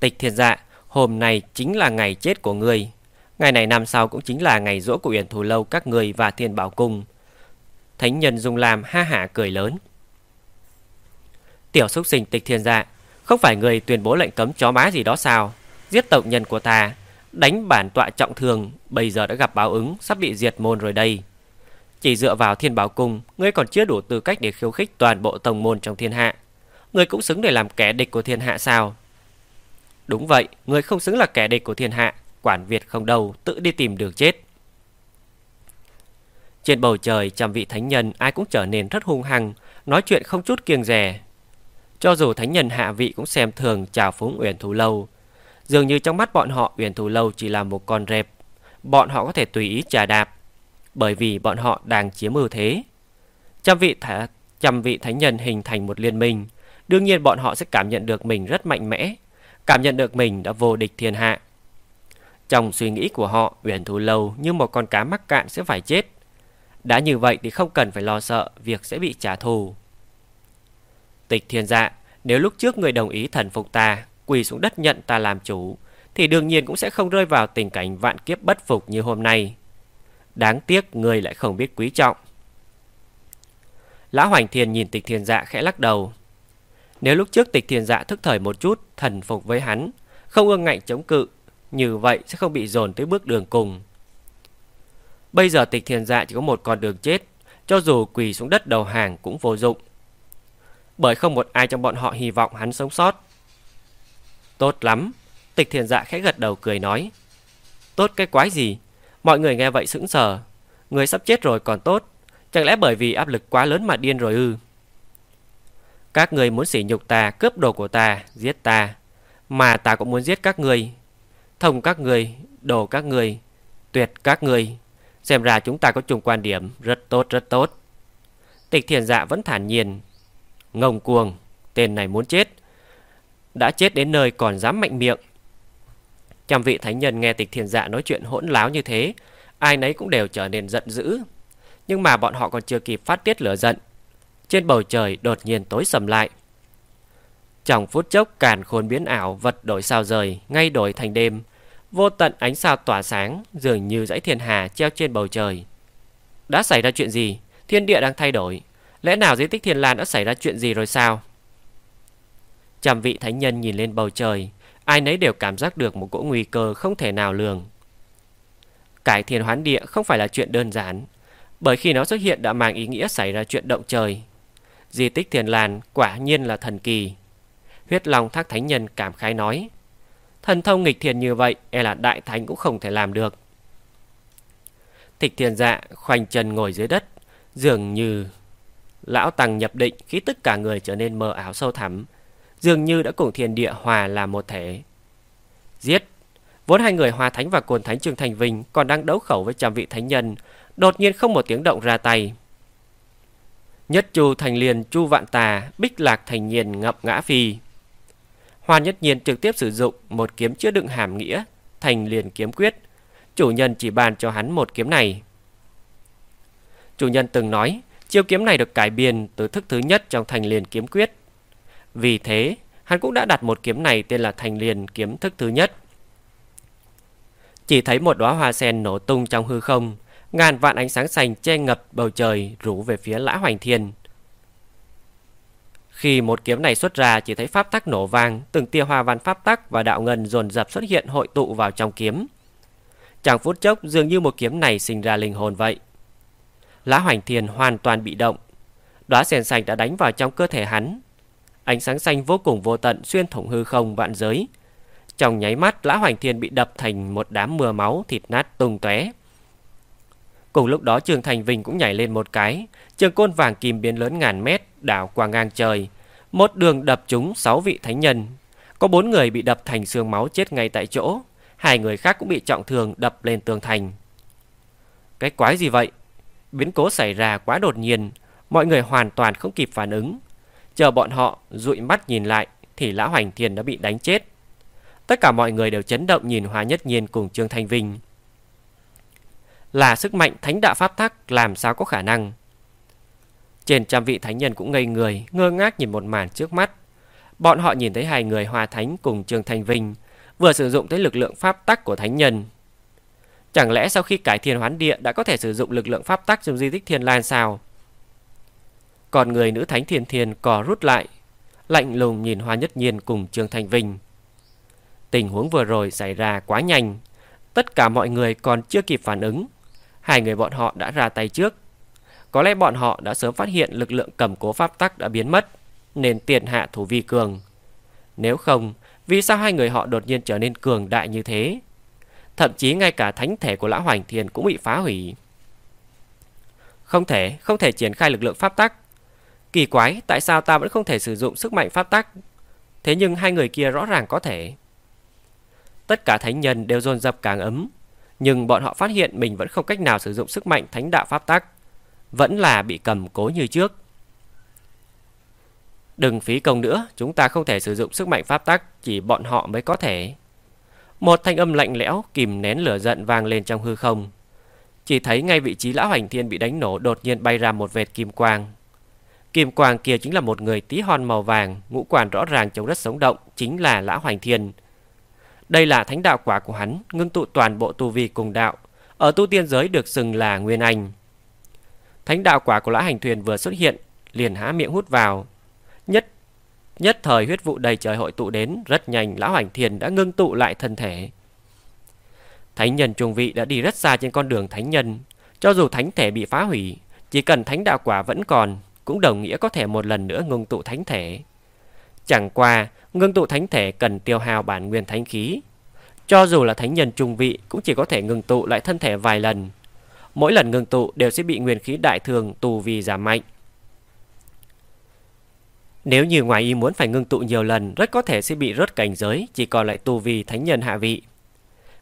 Tịch thiên dạ, hôm nay chính là ngày chết của người. Ngày này năm sau cũng chính là ngày rỗ của Uyển Thù Lâu các người và Thiên Bảo Cung. Thánh nhân dùng làm ha hả cười lớn. Tiểu xúc sinh tịch thiên dạ Không phải người tuyên bố lệnh cấm chó má gì đó sao Giết tộc nhân của ta Đánh bản tọa trọng thương Bây giờ đã gặp báo ứng Sắp bị diệt môn rồi đây Chỉ dựa vào thiên bảo cung Ngươi còn chưa đủ tư cách để khiêu khích toàn bộ tông môn trong thiên hạ người cũng xứng để làm kẻ địch của thiên hạ sao Đúng vậy người không xứng là kẻ địch của thiên hạ Quản Việt không đâu Tự đi tìm đường chết Trên bầu trời trăm vị thánh nhân Ai cũng trở nên rất hung hăng Nói chuyện không chút kiêng rè cho dù thánh nhân hạ vị cũng xem thường chào phúng Uyển thù Lâu. Dường như trong mắt bọn họ Uyển thù Lâu chỉ là một con rệp. Bọn họ có thể tùy ý trà đạp. Bởi vì bọn họ đang chiếm ưu thế. Trăm vị, thả, trăm vị thánh nhân hình thành một liên minh. Đương nhiên bọn họ sẽ cảm nhận được mình rất mạnh mẽ. Cảm nhận được mình đã vô địch thiên hạ. Trong suy nghĩ của họ, Uyển Thú Lâu như một con cá mắc cạn sẽ phải chết. Đã như vậy thì không cần phải lo sợ việc sẽ bị trả thù. Tịch thiên dạ, nếu lúc trước người đồng ý thần phục ta, quỳ xuống đất nhận ta làm chủ, thì đương nhiên cũng sẽ không rơi vào tình cảnh vạn kiếp bất phục như hôm nay. Đáng tiếc người lại không biết quý trọng. Lão Hoành Thiên nhìn tịch thiên dạ khẽ lắc đầu. Nếu lúc trước tịch thiên dạ thức thời một chút, thần phục với hắn, không ương ngạnh chống cự, như vậy sẽ không bị dồn tới bước đường cùng. Bây giờ tịch thiên dạ chỉ có một con đường chết, cho dù quỳ xuống đất đầu hàng cũng vô dụng bởi không một ai trong bọn họ hy vọng hắn sống sót. Tốt lắm, tịch thiền dạ khẽ gật đầu cười nói. Tốt cái quái gì? Mọi người nghe vậy sững sờ. Người sắp chết rồi còn tốt, chẳng lẽ bởi vì áp lực quá lớn mà điên rồi ư? Các người muốn sỉ nhục ta, cướp đồ của ta, giết ta, mà ta cũng muốn giết các người. Thông các người, đồ các người, tuyệt các người. Xem ra chúng ta có chung quan điểm, rất tốt, rất tốt. Tịch thiền dạ vẫn thản nhiên, Ngông cuồng, tên này muốn chết. Đã chết đến nơi còn dám mạnh miệng. Trăm vị thánh nhân nghe tịch thiền dạ nói chuyện hỗn láo như thế, ai nấy cũng đều trở nên giận dữ. Nhưng mà bọn họ còn chưa kịp phát tiết lửa giận. Trên bầu trời đột nhiên tối sầm lại. Trong phút chốc càn khôn biến ảo, vật đổi sao rời, ngay đổi thành đêm. Vô tận ánh sao tỏa sáng, dường như dãy thiên hà treo trên bầu trời. Đã xảy ra chuyện gì? Thiên địa đang thay đổi. Lẽ nào di tích Thiên Lan đã xảy ra chuyện gì rồi sao? trầm vị thánh nhân nhìn lên bầu trời, ai nấy đều cảm giác được một cỗ nguy cơ không thể nào lường. Cải thiên hoán địa không phải là chuyện đơn giản, bởi khi nó xuất hiện đã mang ý nghĩa xảy ra chuyện động trời. Di tích thiền làn quả nhiên là thần kỳ. Huyết Long Thác Thánh Nhân cảm khái nói, thần thông nghịch thiền như vậy e là đại thánh cũng không thể làm được. Tịch thiền dạ khoanh chân ngồi dưới đất, dường như lão tăng nhập định khi tất cả người trở nên mờ ảo sâu thẳm, dường như đã cùng thiền địa hòa làm một thể. Giết! Vốn hai người hòa thánh và cồn thánh Trương Thành Vinh còn đang đấu khẩu với trăm vị thánh nhân, đột nhiên không một tiếng động ra tay. Nhất chu thành liền chu vạn tà, bích lạc thành nhiên ngập ngã phi. Hoa nhất nhiên trực tiếp sử dụng một kiếm chứa đựng hàm nghĩa, thành liền kiếm quyết. Chủ nhân chỉ bàn cho hắn một kiếm này. Chủ nhân từng nói, chiêu kiếm này được cải biên từ thức thứ nhất trong thành liền kiếm quyết. Vì thế, hắn cũng đã đặt một kiếm này tên là thành liền kiếm thức thứ nhất. Chỉ thấy một đóa hoa sen nổ tung trong hư không, ngàn vạn ánh sáng xanh che ngập bầu trời rủ về phía Lã Hoành Thiên. Khi một kiếm này xuất ra chỉ thấy pháp tắc nổ vang, từng tia hoa văn pháp tắc và đạo ngân dồn dập xuất hiện hội tụ vào trong kiếm. Chẳng phút chốc dường như một kiếm này sinh ra linh hồn vậy. Lã Hoành Thiên hoàn toàn bị động. Đóa sen xanh đã đánh vào trong cơ thể hắn. Ánh sáng xanh vô cùng vô tận xuyên thủng hư không vạn giới. Trong nháy mắt, Lã Hoành Thiên bị đập thành một đám mưa máu thịt nát tung tóe. Cùng lúc đó Trường Thành Vinh cũng nhảy lên một cái, trường côn vàng kim biến lớn ngàn mét, đảo qua ngang trời. Một đường đập trúng sáu vị thánh nhân. Có bốn người bị đập thành xương máu chết ngay tại chỗ, hai người khác cũng bị trọng thương đập lên tường thành. Cái quái gì vậy? Biến cố xảy ra quá đột nhiên, mọi người hoàn toàn không kịp phản ứng. Chờ bọn họ dụi mắt nhìn lại thì Lão Hoành Thiên đã bị đánh chết. Tất cả mọi người đều chấn động nhìn Hoa Nhất Nhiên cùng Trương Thanh Vinh. Là sức mạnh thánh đạo pháp tắc làm sao có khả năng? Trên trăm vị thánh nhân cũng ngây người, ngơ ngác nhìn một màn trước mắt. Bọn họ nhìn thấy hai người hòa thánh cùng Trương Thanh Vinh vừa sử dụng tới lực lượng pháp tắc của thánh nhân. Chẳng lẽ sau khi cải thiên hoán địa đã có thể sử dụng lực lượng pháp tắc trong di tích thiên lan sao? Còn người nữ thánh thiên thiên cò rút lại, lạnh lùng nhìn Hoa Nhất Nhiên cùng Trương Thanh Vinh. Tình huống vừa rồi xảy ra quá nhanh, tất cả mọi người còn chưa kịp phản ứng. Hai người bọn họ đã ra tay trước. Có lẽ bọn họ đã sớm phát hiện lực lượng cầm cố pháp tắc đã biến mất, nên tiền hạ thủ vi cường. Nếu không, vì sao hai người họ đột nhiên trở nên cường đại như thế? Thậm chí ngay cả thánh thể của Lão Hoành Thiền cũng bị phá hủy. Không thể, không thể triển khai lực lượng pháp tắc. Kỳ quái, tại sao ta vẫn không thể sử dụng sức mạnh pháp tắc? Thế nhưng hai người kia rõ ràng có thể. Tất cả thánh nhân đều dồn dập càng ấm, nhưng bọn họ phát hiện mình vẫn không cách nào sử dụng sức mạnh thánh đạo pháp tắc, vẫn là bị cầm cố như trước. Đừng phí công nữa, chúng ta không thể sử dụng sức mạnh pháp tắc, chỉ bọn họ mới có thể. Một thanh âm lạnh lẽo kìm nén lửa giận vang lên trong hư không. Chỉ thấy ngay vị trí lão hành thiên bị đánh nổ đột nhiên bay ra một vệt kim quang. Kim quang kia chính là một người tí hon màu vàng, ngũ quản rõ ràng chống rất sống động, chính là lão hoành thiên. Đây là thánh đạo quả của hắn, ngưng tụ toàn bộ tu vi cùng đạo, ở tu tiên giới được xưng là Nguyên Anh. Thánh đạo quả của lão hành thuyền vừa xuất hiện, liền há miệng hút vào. Nhất nhất thời huyết vụ đầy trời hội tụ đến, rất nhanh lão hành thiền đã ngưng tụ lại thân thể. Thánh nhân trung vị đã đi rất xa trên con đường thánh nhân, cho dù thánh thể bị phá hủy, chỉ cần thánh đạo quả vẫn còn, cũng đồng nghĩa có thể một lần nữa ngưng tụ thánh thể. Chẳng qua, ngưng tụ thánh thể cần tiêu hao bản nguyên thánh khí. Cho dù là thánh nhân trung vị cũng chỉ có thể ngưng tụ lại thân thể vài lần. Mỗi lần ngưng tụ đều sẽ bị nguyên khí đại thường tù vì giảm mạnh. Nếu như ngoài ý muốn phải ngưng tụ nhiều lần, rất có thể sẽ bị rớt cảnh giới, chỉ còn lại tù vì thánh nhân hạ vị.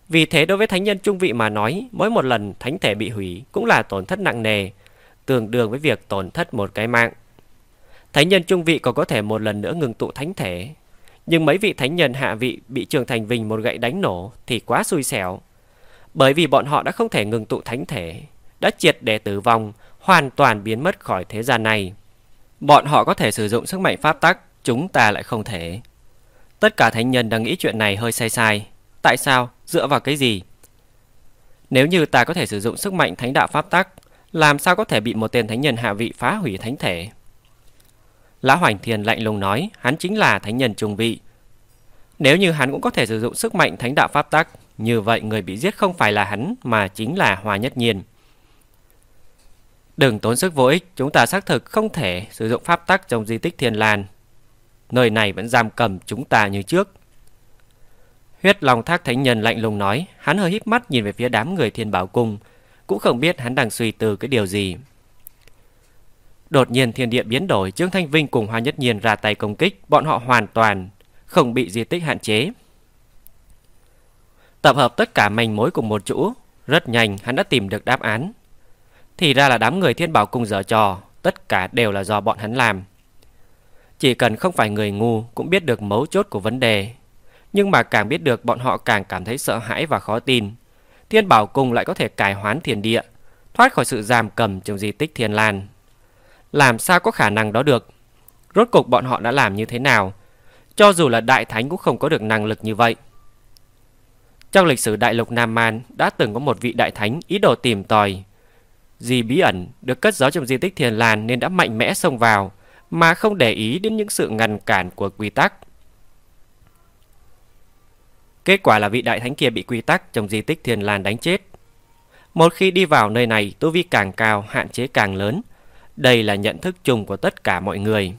Vì thế đối với thánh nhân trung vị mà nói, mỗi một lần thánh thể bị hủy cũng là tổn thất nặng nề, tương đương với việc tổn thất một cái mạng. Thánh nhân trung vị còn có thể một lần nữa ngừng tụ thánh thể. Nhưng mấy vị thánh nhân hạ vị bị Trường Thành Vinh một gậy đánh nổ thì quá xui xẻo. Bởi vì bọn họ đã không thể ngừng tụ thánh thể, đã triệt để tử vong, hoàn toàn biến mất khỏi thế gian này. Bọn họ có thể sử dụng sức mạnh pháp tắc, chúng ta lại không thể. Tất cả thánh nhân đang nghĩ chuyện này hơi sai sai. Tại sao? Dựa vào cái gì? Nếu như ta có thể sử dụng sức mạnh thánh đạo pháp tắc, làm sao có thể bị một tên thánh nhân hạ vị phá hủy thánh thể? Lã Hoành Thiền lạnh lùng nói, hắn chính là thánh nhân trung vị. Nếu như hắn cũng có thể sử dụng sức mạnh thánh đạo pháp tắc, như vậy người bị giết không phải là hắn mà chính là Hoa Nhất Nhiên. Đừng tốn sức vô ích, chúng ta xác thực không thể sử dụng pháp tắc trong di tích Thiên Lan. Nơi này vẫn giam cầm chúng ta như trước. Huyết lòng Thác Thánh Nhân lạnh lùng nói, hắn hơi híp mắt nhìn về phía đám người Thiên Bảo Cung, cũng không biết hắn đang suy tư cái điều gì. Đột nhiên thiên địa biến đổi, Trương Thanh Vinh cùng Hoa Nhất Nhiên ra tay công kích, bọn họ hoàn toàn không bị di tích hạn chế. Tập hợp tất cả manh mối cùng một chỗ, rất nhanh hắn đã tìm được đáp án. Thì ra là đám người thiên bảo cùng dở trò, tất cả đều là do bọn hắn làm. Chỉ cần không phải người ngu cũng biết được mấu chốt của vấn đề. Nhưng mà càng biết được bọn họ càng cảm thấy sợ hãi và khó tin. Thiên bảo cung lại có thể cải hoán thiên địa, thoát khỏi sự giam cầm trong di tích thiên lan. Làm sao có khả năng đó được? Rốt cục bọn họ đã làm như thế nào? Cho dù là đại thánh cũng không có được năng lực như vậy. Trong lịch sử đại lục Nam Man đã từng có một vị đại thánh ý đồ tìm tòi. gì bí ẩn được cất giấu trong di tích Thiền Lan nên đã mạnh mẽ xông vào mà không để ý đến những sự ngăn cản của quy tắc. Kết quả là vị đại thánh kia bị quy tắc trong di tích Thiền Lan đánh chết. Một khi đi vào nơi này, tu vi càng cao, hạn chế càng lớn. Đây là nhận thức chung của tất cả mọi người.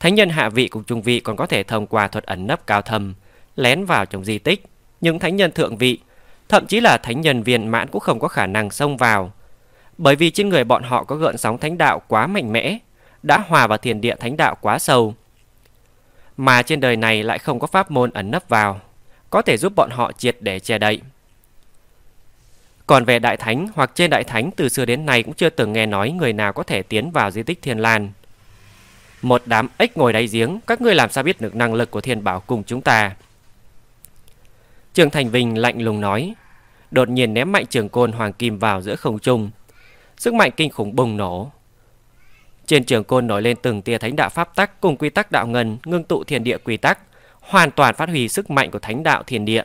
Thánh nhân hạ vị cùng trung vị còn có thể thông qua thuật ẩn nấp cao thâm, lén vào trong di tích. Nhưng thánh nhân thượng vị, thậm chí là thánh nhân viên mãn cũng không có khả năng xông vào. Bởi vì trên người bọn họ có gợn sóng thánh đạo quá mạnh mẽ, đã hòa vào thiền địa thánh đạo quá sâu. Mà trên đời này lại không có pháp môn ẩn nấp vào, có thể giúp bọn họ triệt để che đậy. Còn về đại thánh hoặc trên đại thánh từ xưa đến nay cũng chưa từng nghe nói người nào có thể tiến vào di tích Thiên Lan. Một đám ếch ngồi đáy giếng, các ngươi làm sao biết được năng lực của thiên bảo cùng chúng ta? Trường Thành Vinh lạnh lùng nói, đột nhiên ném mạnh trường côn hoàng kim vào giữa không trung. Sức mạnh kinh khủng bùng nổ. Trên trường côn nổi lên từng tia thánh đạo pháp tắc cùng quy tắc đạo ngân ngưng tụ thiên địa quy tắc, hoàn toàn phát huy sức mạnh của thánh đạo thiên địa.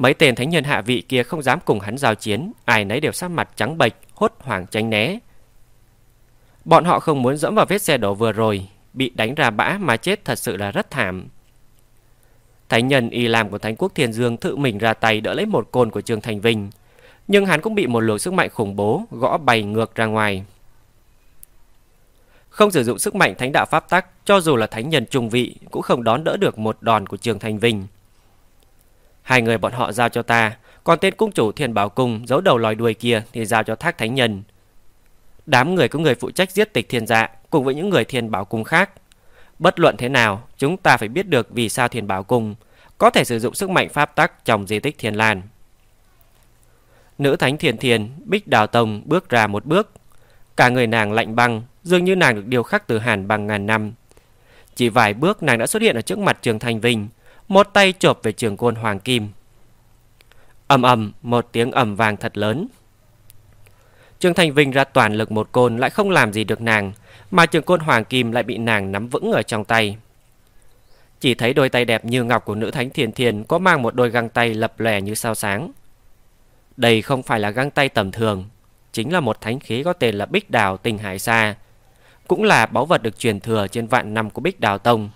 Mấy tên thánh nhân hạ vị kia không dám cùng hắn giao chiến, ai nấy đều sắc mặt trắng bệch, hốt hoảng tránh né. Bọn họ không muốn dẫm vào vết xe đổ vừa rồi, bị đánh ra bã mà chết thật sự là rất thảm. Thánh nhân y làm của Thánh quốc Thiên Dương tự mình ra tay đỡ lấy một côn của Trương Thành Vinh, nhưng hắn cũng bị một luồng sức mạnh khủng bố gõ bay ngược ra ngoài. Không sử dụng sức mạnh thánh đạo pháp tắc, cho dù là thánh nhân trung vị cũng không đón đỡ được một đòn của Trương Thành Vinh. Hai người bọn họ giao cho ta, còn tên cung chủ Thiên Bảo Cung giấu đầu lòi đuôi kia thì giao cho Thác Thánh Nhân. Đám người có người phụ trách giết tịch thiên dạ cùng với những người Thiên Bảo Cung khác. Bất luận thế nào, chúng ta phải biết được vì sao Thiên Bảo Cung có thể sử dụng sức mạnh pháp tắc trong di tích Thiên Lan. Nữ Thánh Thiền Thiền, Bích Đào Tông bước ra một bước. Cả người nàng lạnh băng, dường như nàng được điều khắc từ hàn bằng ngàn năm. Chỉ vài bước nàng đã xuất hiện ở trước mặt Trường Thành Vinh, một tay chộp về trường côn hoàng kim. ầm ầm, một tiếng ầm vàng thật lớn. trương Thành Vinh ra toàn lực một côn lại không làm gì được nàng, mà trường côn hoàng kim lại bị nàng nắm vững ở trong tay. Chỉ thấy đôi tay đẹp như ngọc của nữ thánh thiền thiền có mang một đôi găng tay lập lè như sao sáng. Đây không phải là găng tay tầm thường, chính là một thánh khí có tên là Bích Đào Tình Hải Sa, cũng là báu vật được truyền thừa trên vạn năm của Bích Đào Tông.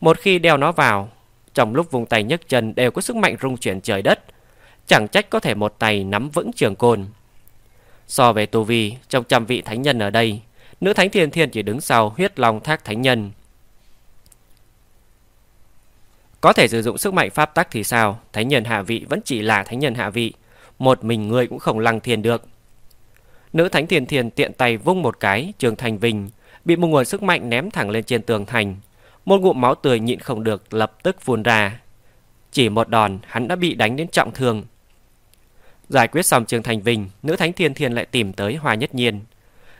Một khi đeo nó vào, trong lúc vùng tay nhấc chân đều có sức mạnh rung chuyển trời đất, chẳng trách có thể một tay nắm vững trường côn. So về tu vi, trong trăm vị thánh nhân ở đây, nữ thánh thiên thiên chỉ đứng sau huyết long thác thánh nhân. Có thể sử dụng sức mạnh pháp tắc thì sao, thánh nhân hạ vị vẫn chỉ là thánh nhân hạ vị, một mình người cũng không lăng thiên được. Nữ thánh thiên thiên tiện tay vung một cái, trường thành vinh, bị một nguồn sức mạnh ném thẳng lên trên tường thành, một ngụm máu tươi nhịn không được lập tức phun ra. Chỉ một đòn hắn đã bị đánh đến trọng thương. Giải quyết xong Trương Thành Vinh, nữ thánh thiên thiên lại tìm tới Hoa Nhất Nhiên.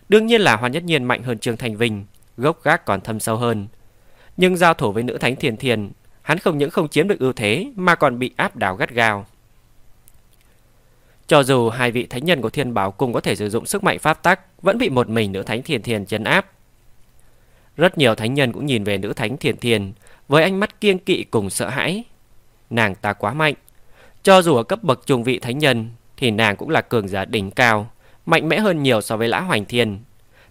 Đương nhiên là Hoa Nhất Nhiên mạnh hơn Trương Thành Vinh, gốc gác còn thâm sâu hơn. Nhưng giao thủ với nữ thánh thiền thiền, hắn không những không chiếm được ưu thế mà còn bị áp đảo gắt gao. Cho dù hai vị thánh nhân của thiên bảo cùng có thể sử dụng sức mạnh pháp tắc, vẫn bị một mình nữ thánh thiền thiền chấn áp. Rất nhiều thánh nhân cũng nhìn về nữ thánh thiền thiền với ánh mắt kiêng kỵ cùng sợ hãi. Nàng ta quá mạnh. Cho dù ở cấp bậc trung vị thánh nhân thì nàng cũng là cường giả đỉnh cao, mạnh mẽ hơn nhiều so với Lã Hoành Thiên.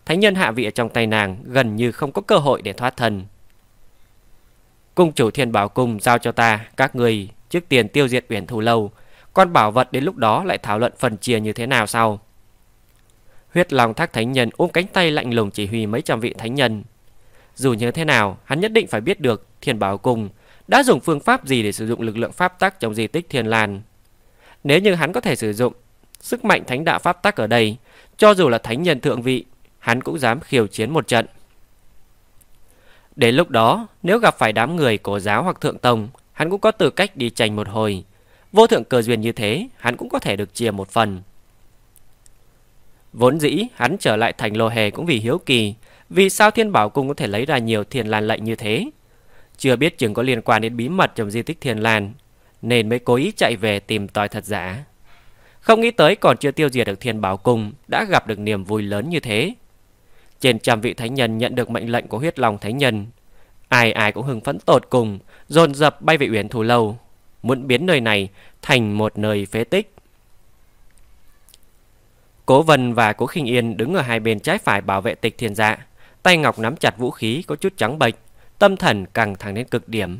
Thánh nhân hạ vị ở trong tay nàng gần như không có cơ hội để thoát thân. Cung chủ thiên bảo cung giao cho ta, các người trước tiền tiêu diệt uyển thù lâu, con bảo vật đến lúc đó lại thảo luận phần chia như thế nào sau. Huyết lòng thác thánh nhân ôm cánh tay lạnh lùng chỉ huy mấy trăm vị thánh nhân. Dù như thế nào, hắn nhất định phải biết được thiên bảo cung đã dùng phương pháp gì để sử dụng lực lượng pháp tắc trong di tích thiên lan. Nếu như hắn có thể sử dụng sức mạnh thánh đạo pháp tắc ở đây, cho dù là thánh nhân thượng vị, hắn cũng dám khiêu chiến một trận. Đến lúc đó, nếu gặp phải đám người cổ giáo hoặc thượng tông, hắn cũng có tư cách đi tranh một hồi. Vô thượng cơ duyên như thế, hắn cũng có thể được chia một phần. Vốn dĩ, hắn trở lại thành lô hề cũng vì hiếu kỳ, vì sao thiên bảo cung có thể lấy ra nhiều thiền lan lệnh như thế. Chưa biết chừng có liên quan đến bí mật trong di tích thiền lan, nên mới cố ý chạy về tìm tòi thật giả. Không nghĩ tới còn chưa tiêu diệt được thiên bảo cung, đã gặp được niềm vui lớn như thế. Trên trăm vị thánh nhân nhận được mệnh lệnh của huyết lòng thánh nhân. Ai ai cũng hưng phấn tột cùng, dồn dập bay về uyển thù lâu, muốn biến nơi này thành một nơi phế tích. Cố Vân và Cố Khinh Yên đứng ở hai bên trái phải bảo vệ tịch thiên dạ, tay ngọc nắm chặt vũ khí có chút trắng bệch, tâm thần căng thẳng đến cực điểm.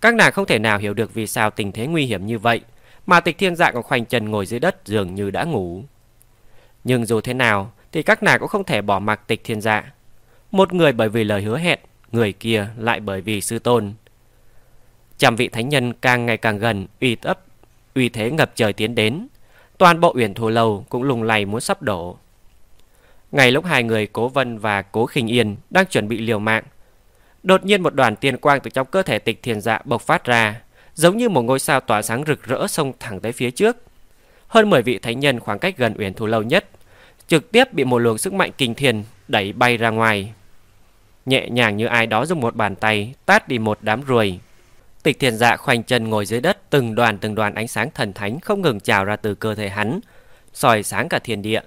Các nàng không thể nào hiểu được vì sao tình thế nguy hiểm như vậy, mà tịch thiên dạ còn khoanh chân ngồi dưới đất dường như đã ngủ. Nhưng dù thế nào, thì các nàng cũng không thể bỏ mặc tịch thiên dạ. Một người bởi vì lời hứa hẹn, người kia lại bởi vì sư tôn. Trăm vị thánh nhân càng ngày càng gần, uy ấp, uy thế ngập trời tiến đến. Toàn bộ uyển thù lâu cũng lùng lầy muốn sắp đổ. Ngay lúc hai người Cố Vân và Cố Khinh Yên đang chuẩn bị liều mạng, đột nhiên một đoàn tiên quang từ trong cơ thể tịch thiên dạ bộc phát ra, giống như một ngôi sao tỏa sáng rực rỡ xông thẳng tới phía trước. Hơn 10 vị thánh nhân khoảng cách gần uyển thù lâu nhất trực tiếp bị một luồng sức mạnh kinh thiên đẩy bay ra ngoài. Nhẹ nhàng như ai đó dùng một bàn tay tát đi một đám ruồi. Tịch thiền dạ khoanh chân ngồi dưới đất, từng đoàn từng đoàn ánh sáng thần thánh không ngừng trào ra từ cơ thể hắn, soi sáng cả thiên địa,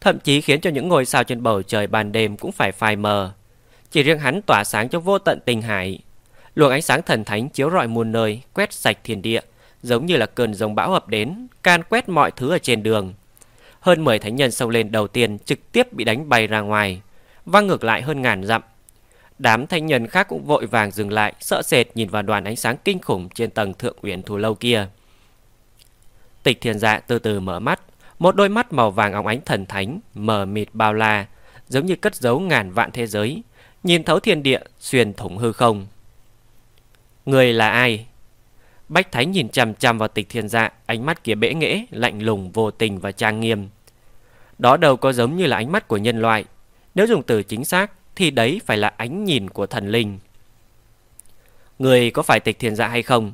thậm chí khiến cho những ngôi sao trên bầu trời ban đêm cũng phải phai mờ. Chỉ riêng hắn tỏa sáng trong vô tận tình hải. Luồng ánh sáng thần thánh chiếu rọi muôn nơi, quét sạch thiên địa, giống như là cơn giông bão ập đến, can quét mọi thứ ở trên đường. Hơn 10 thánh nhân xông lên đầu tiên trực tiếp bị đánh bay ra ngoài, văng ngược lại hơn ngàn dặm. Đám thanh nhân khác cũng vội vàng dừng lại, sợ sệt nhìn vào đoàn ánh sáng kinh khủng trên tầng thượng uyển thù lâu kia. Tịch thiên dạ từ từ mở mắt, một đôi mắt màu vàng óng ánh thần thánh, mờ mịt bao la, giống như cất giấu ngàn vạn thế giới, nhìn thấu thiên địa, xuyên thủng hư không. Người là ai? Bách Thánh nhìn chằm chằm vào tịch thiên dạ, ánh mắt kia bẽ nghễ, lạnh lùng, vô tình và trang nghiêm. Đó đâu có giống như là ánh mắt của nhân loại. Nếu dùng từ chính xác, thì đấy phải là ánh nhìn của thần linh. Người có phải tịch thiền dạ hay không?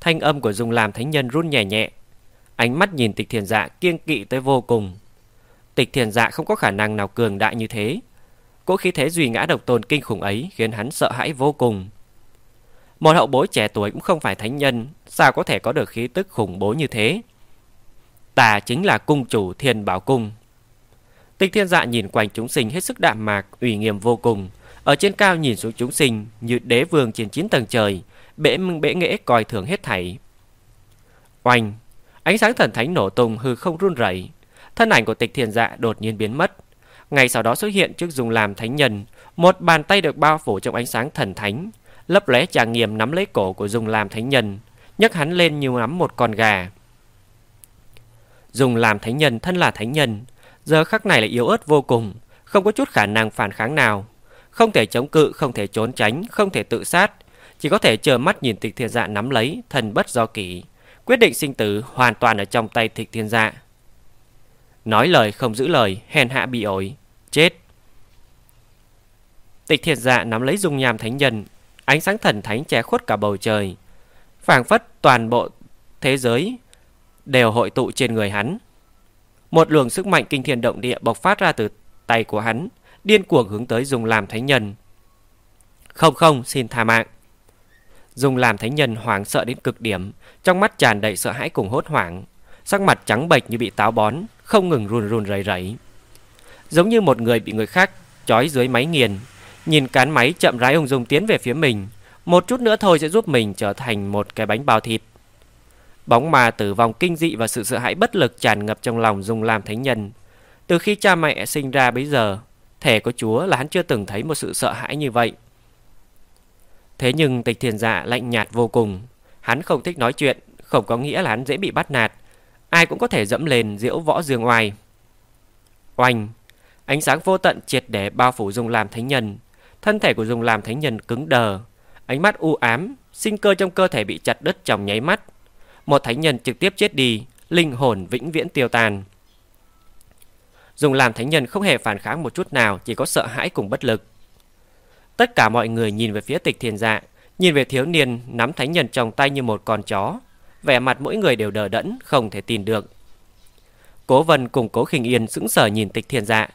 Thanh âm của Dung làm thánh nhân run nhẹ nhẹ. Ánh mắt nhìn tịch thiền dạ kiêng kỵ tới vô cùng. Tịch thiền dạ không có khả năng nào cường đại như thế. Cỗ khí thế duy ngã độc tôn kinh khủng ấy khiến hắn sợ hãi vô cùng. Một hậu bối trẻ tuổi cũng không phải thánh nhân, sao có thể có được khí tức khủng bố như thế? Ta chính là cung chủ thiên bảo cung. Tịch thiên dạ nhìn quanh chúng sinh hết sức đạm mạc, ủy nghiêm vô cùng. Ở trên cao nhìn xuống chúng sinh như đế vương trên chín tầng trời, bể mưng bể nghễ coi thường hết thảy. Oanh, ánh sáng thần thánh nổ tung hư không run rẩy, thân ảnh của tịch thiền dạ đột nhiên biến mất. Ngay sau đó xuất hiện trước dùng làm thánh nhân, một bàn tay được bao phủ trong ánh sáng thần thánh, lấp lóe trà nghiêm nắm lấy cổ của dùng làm thánh nhân, nhấc hắn lên như nắm một con gà. Dùng làm thánh nhân thân là thánh nhân, giờ khắc này là yếu ớt vô cùng, không có chút khả năng phản kháng nào. Không thể chống cự, không thể trốn tránh, không thể tự sát, chỉ có thể chờ mắt nhìn tịch thiền dạ nắm lấy, thần bất do kỷ. Quyết định sinh tử hoàn toàn ở trong tay tịch thiên dạ. Nói lời không giữ lời, hèn hạ bị ổi, chết. Tịch thiên dạ nắm lấy dung nham thánh nhân, ánh sáng thần thánh che khuất cả bầu trời. phảng phất toàn bộ thế giới đều hội tụ trên người hắn. Một luồng sức mạnh kinh thiên động địa bộc phát ra từ tay của hắn, điên cuồng hướng tới dùng làm thánh nhân. Không không, xin tha mạng. Dùng làm thánh nhân hoảng sợ đến cực điểm, trong mắt tràn đầy sợ hãi cùng hốt hoảng, sắc mặt trắng bệch như bị táo bón, không ngừng run run rẩy rẩy. Giống như một người bị người khác trói dưới máy nghiền, nhìn cán máy chậm rãi ung dung tiến về phía mình, một chút nữa thôi sẽ giúp mình trở thành một cái bánh bao thịt. Bóng ma tử vong kinh dị và sự sợ hãi bất lực tràn ngập trong lòng Dung làm thánh nhân. Từ khi cha mẹ sinh ra bây giờ, thể của Chúa là hắn chưa từng thấy một sự sợ hãi như vậy. Thế nhưng tịch thiền dạ lạnh nhạt vô cùng. Hắn không thích nói chuyện, không có nghĩa là hắn dễ bị bắt nạt. Ai cũng có thể dẫm lên diễu võ dương oai. Oanh! Ánh sáng vô tận triệt để bao phủ dùng làm thánh nhân. Thân thể của dùng làm thánh nhân cứng đờ. Ánh mắt u ám, sinh cơ trong cơ thể bị chặt đứt trong nháy mắt. Một thánh nhân trực tiếp chết đi, linh hồn vĩnh viễn tiêu tan. Dùng làm thánh nhân không hề phản kháng một chút nào, chỉ có sợ hãi cùng bất lực. Tất cả mọi người nhìn về phía tịch thiền dạ, nhìn về thiếu niên nắm thánh nhân trong tay như một con chó. Vẻ mặt mỗi người đều đờ đẫn, không thể tin được. Cố vân cùng cố khinh yên sững sờ nhìn tịch thiền dạ.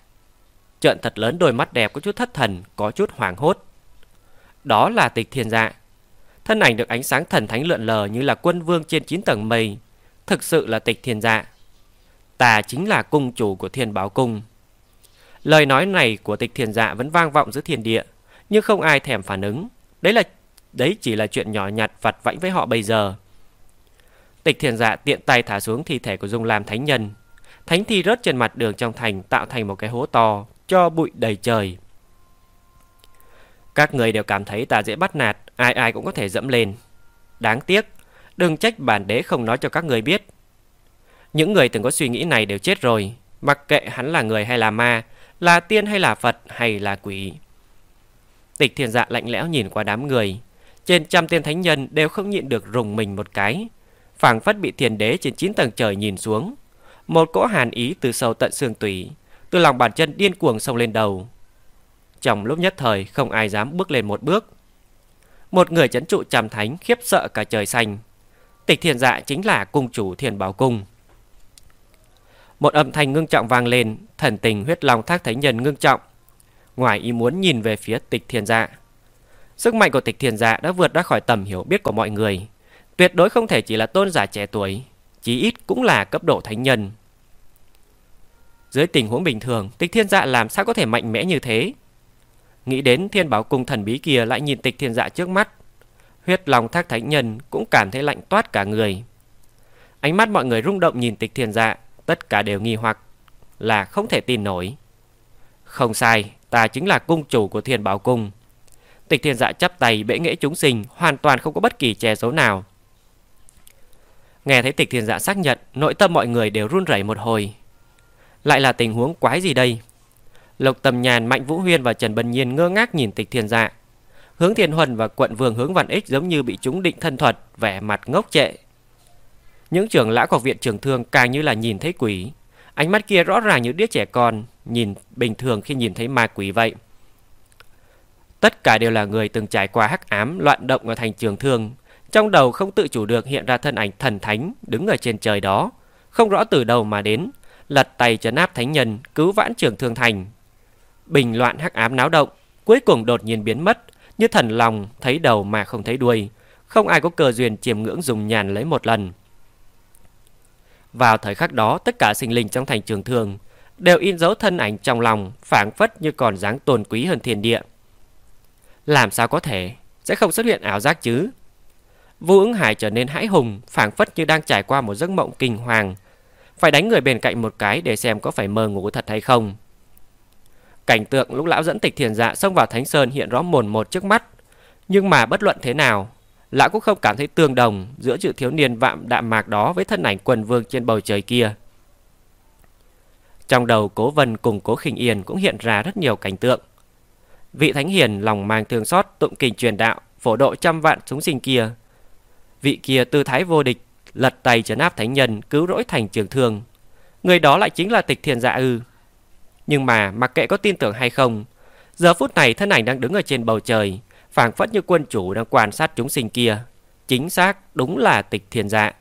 Trợn thật lớn đôi mắt đẹp có chút thất thần, có chút hoảng hốt. Đó là tịch thiền dạ. Thân ảnh được ánh sáng thần thánh lượn lờ như là quân vương trên 9 tầng mây. Thực sự là tịch thiền dạ. Ta chính là cung chủ của thiên báo cung. Lời nói này của tịch thiền dạ vẫn vang vọng giữa thiên địa nhưng không ai thèm phản ứng. Đấy là đấy chỉ là chuyện nhỏ nhặt vặt vãnh với họ bây giờ. Tịch thiền dạ tiện tay thả xuống thi thể của Dung Lam Thánh Nhân. Thánh thi rớt trên mặt đường trong thành tạo thành một cái hố to, cho bụi đầy trời. Các người đều cảm thấy ta dễ bắt nạt, ai ai cũng có thể dẫm lên. Đáng tiếc, đừng trách bản đế không nói cho các người biết. Những người từng có suy nghĩ này đều chết rồi, mặc kệ hắn là người hay là ma, là tiên hay là Phật hay là quỷ. Tịch thiền dạ lạnh lẽo nhìn qua đám người. Trên trăm tên thánh nhân đều không nhịn được rùng mình một cái. phảng phất bị thiền đế trên chín tầng trời nhìn xuống. Một cỗ hàn ý từ sâu tận xương tủy, từ lòng bàn chân điên cuồng xông lên đầu. Trong lúc nhất thời không ai dám bước lên một bước. Một người chấn trụ trầm thánh khiếp sợ cả trời xanh. Tịch thiền dạ chính là cung chủ thiền bảo cung. Một âm thanh ngưng trọng vang lên, thần tình huyết lòng thác thánh nhân ngưng trọng, ngoài ý muốn nhìn về phía tịch thiền dạ. Sức mạnh của tịch thiền dạ đã vượt ra khỏi tầm hiểu biết của mọi người. Tuyệt đối không thể chỉ là tôn giả trẻ tuổi, chí ít cũng là cấp độ thánh nhân. Dưới tình huống bình thường, tịch thiên dạ làm sao có thể mạnh mẽ như thế? Nghĩ đến thiên bảo cung thần bí kia lại nhìn tịch thiên dạ trước mắt. Huyết lòng thác thánh nhân cũng cảm thấy lạnh toát cả người. Ánh mắt mọi người rung động nhìn tịch thiên dạ, tất cả đều nghi hoặc là không thể tin nổi. Không sai, ta chính là cung chủ của thiên bảo cung. Tịch thiên dạ chắp tay bệ nghệ chúng sinh, hoàn toàn không có bất kỳ che giấu nào. Nghe thấy tịch thiên dạ xác nhận, nội tâm mọi người đều run rẩy một hồi. Lại là tình huống quái gì đây? Lộc Tầm Nhàn, Mạnh Vũ Huyên và Trần Bân Nhiên ngơ ngác nhìn tịch thiên dạ. Hướng Thiên Huân và quận vương hướng Văn Ích giống như bị chúng định thân thuật, vẻ mặt ngốc trệ. Những trưởng lão của viện trưởng thương càng như là nhìn thấy quỷ. Ánh mắt kia rõ ràng như đứa trẻ con, nhìn bình thường khi nhìn thấy ma quỷ vậy. Tất cả đều là người từng trải qua hắc ám loạn động ở thành trường thương. Trong đầu không tự chủ được hiện ra thân ảnh thần thánh đứng ở trên trời đó. Không rõ từ đâu mà đến, lật tay trấn áp thánh nhân, cứu vãn trường thương thành. Bình loạn hắc ám náo động, cuối cùng đột nhiên biến mất, như thần lòng thấy đầu mà không thấy đuôi. Không ai có cơ duyên chiêm ngưỡng dùng nhàn lấy một lần. Vào thời khắc đó, tất cả sinh linh trong thành trường thương đều in dấu thân ảnh trong lòng, phảng phất như còn dáng tôn quý hơn thiên địa. Làm sao có thể, sẽ không xuất hiện ảo giác chứ? Vũ ứng hải trở nên hãi hùng, phảng phất như đang trải qua một giấc mộng kinh hoàng. Phải đánh người bên cạnh một cái để xem có phải mơ ngủ thật hay không. Cảnh tượng lúc lão dẫn tịch thiền dạ xông vào Thánh Sơn hiện rõ mồn một trước mắt. Nhưng mà bất luận thế nào, lão cũng không cảm thấy tương đồng giữa chữ thiếu niên vạm đạm mạc đó với thân ảnh quần vương trên bầu trời kia. Trong đầu Cố Vân cùng Cố Khinh Yên cũng hiện ra rất nhiều cảnh tượng. Vị thánh hiền lòng mang thương xót tụng kinh truyền đạo, phổ độ trăm vạn chúng sinh kia. Vị kia tư thái vô địch, lật tay trấn áp thánh nhân, cứu rỗi thành trường thương. Người đó lại chính là Tịch Thiền Dạ ư? Nhưng mà mặc kệ có tin tưởng hay không, giờ phút này thân ảnh đang đứng ở trên bầu trời, phảng phất như quân chủ đang quan sát chúng sinh kia. Chính xác, đúng là Tịch Thiền Dạ.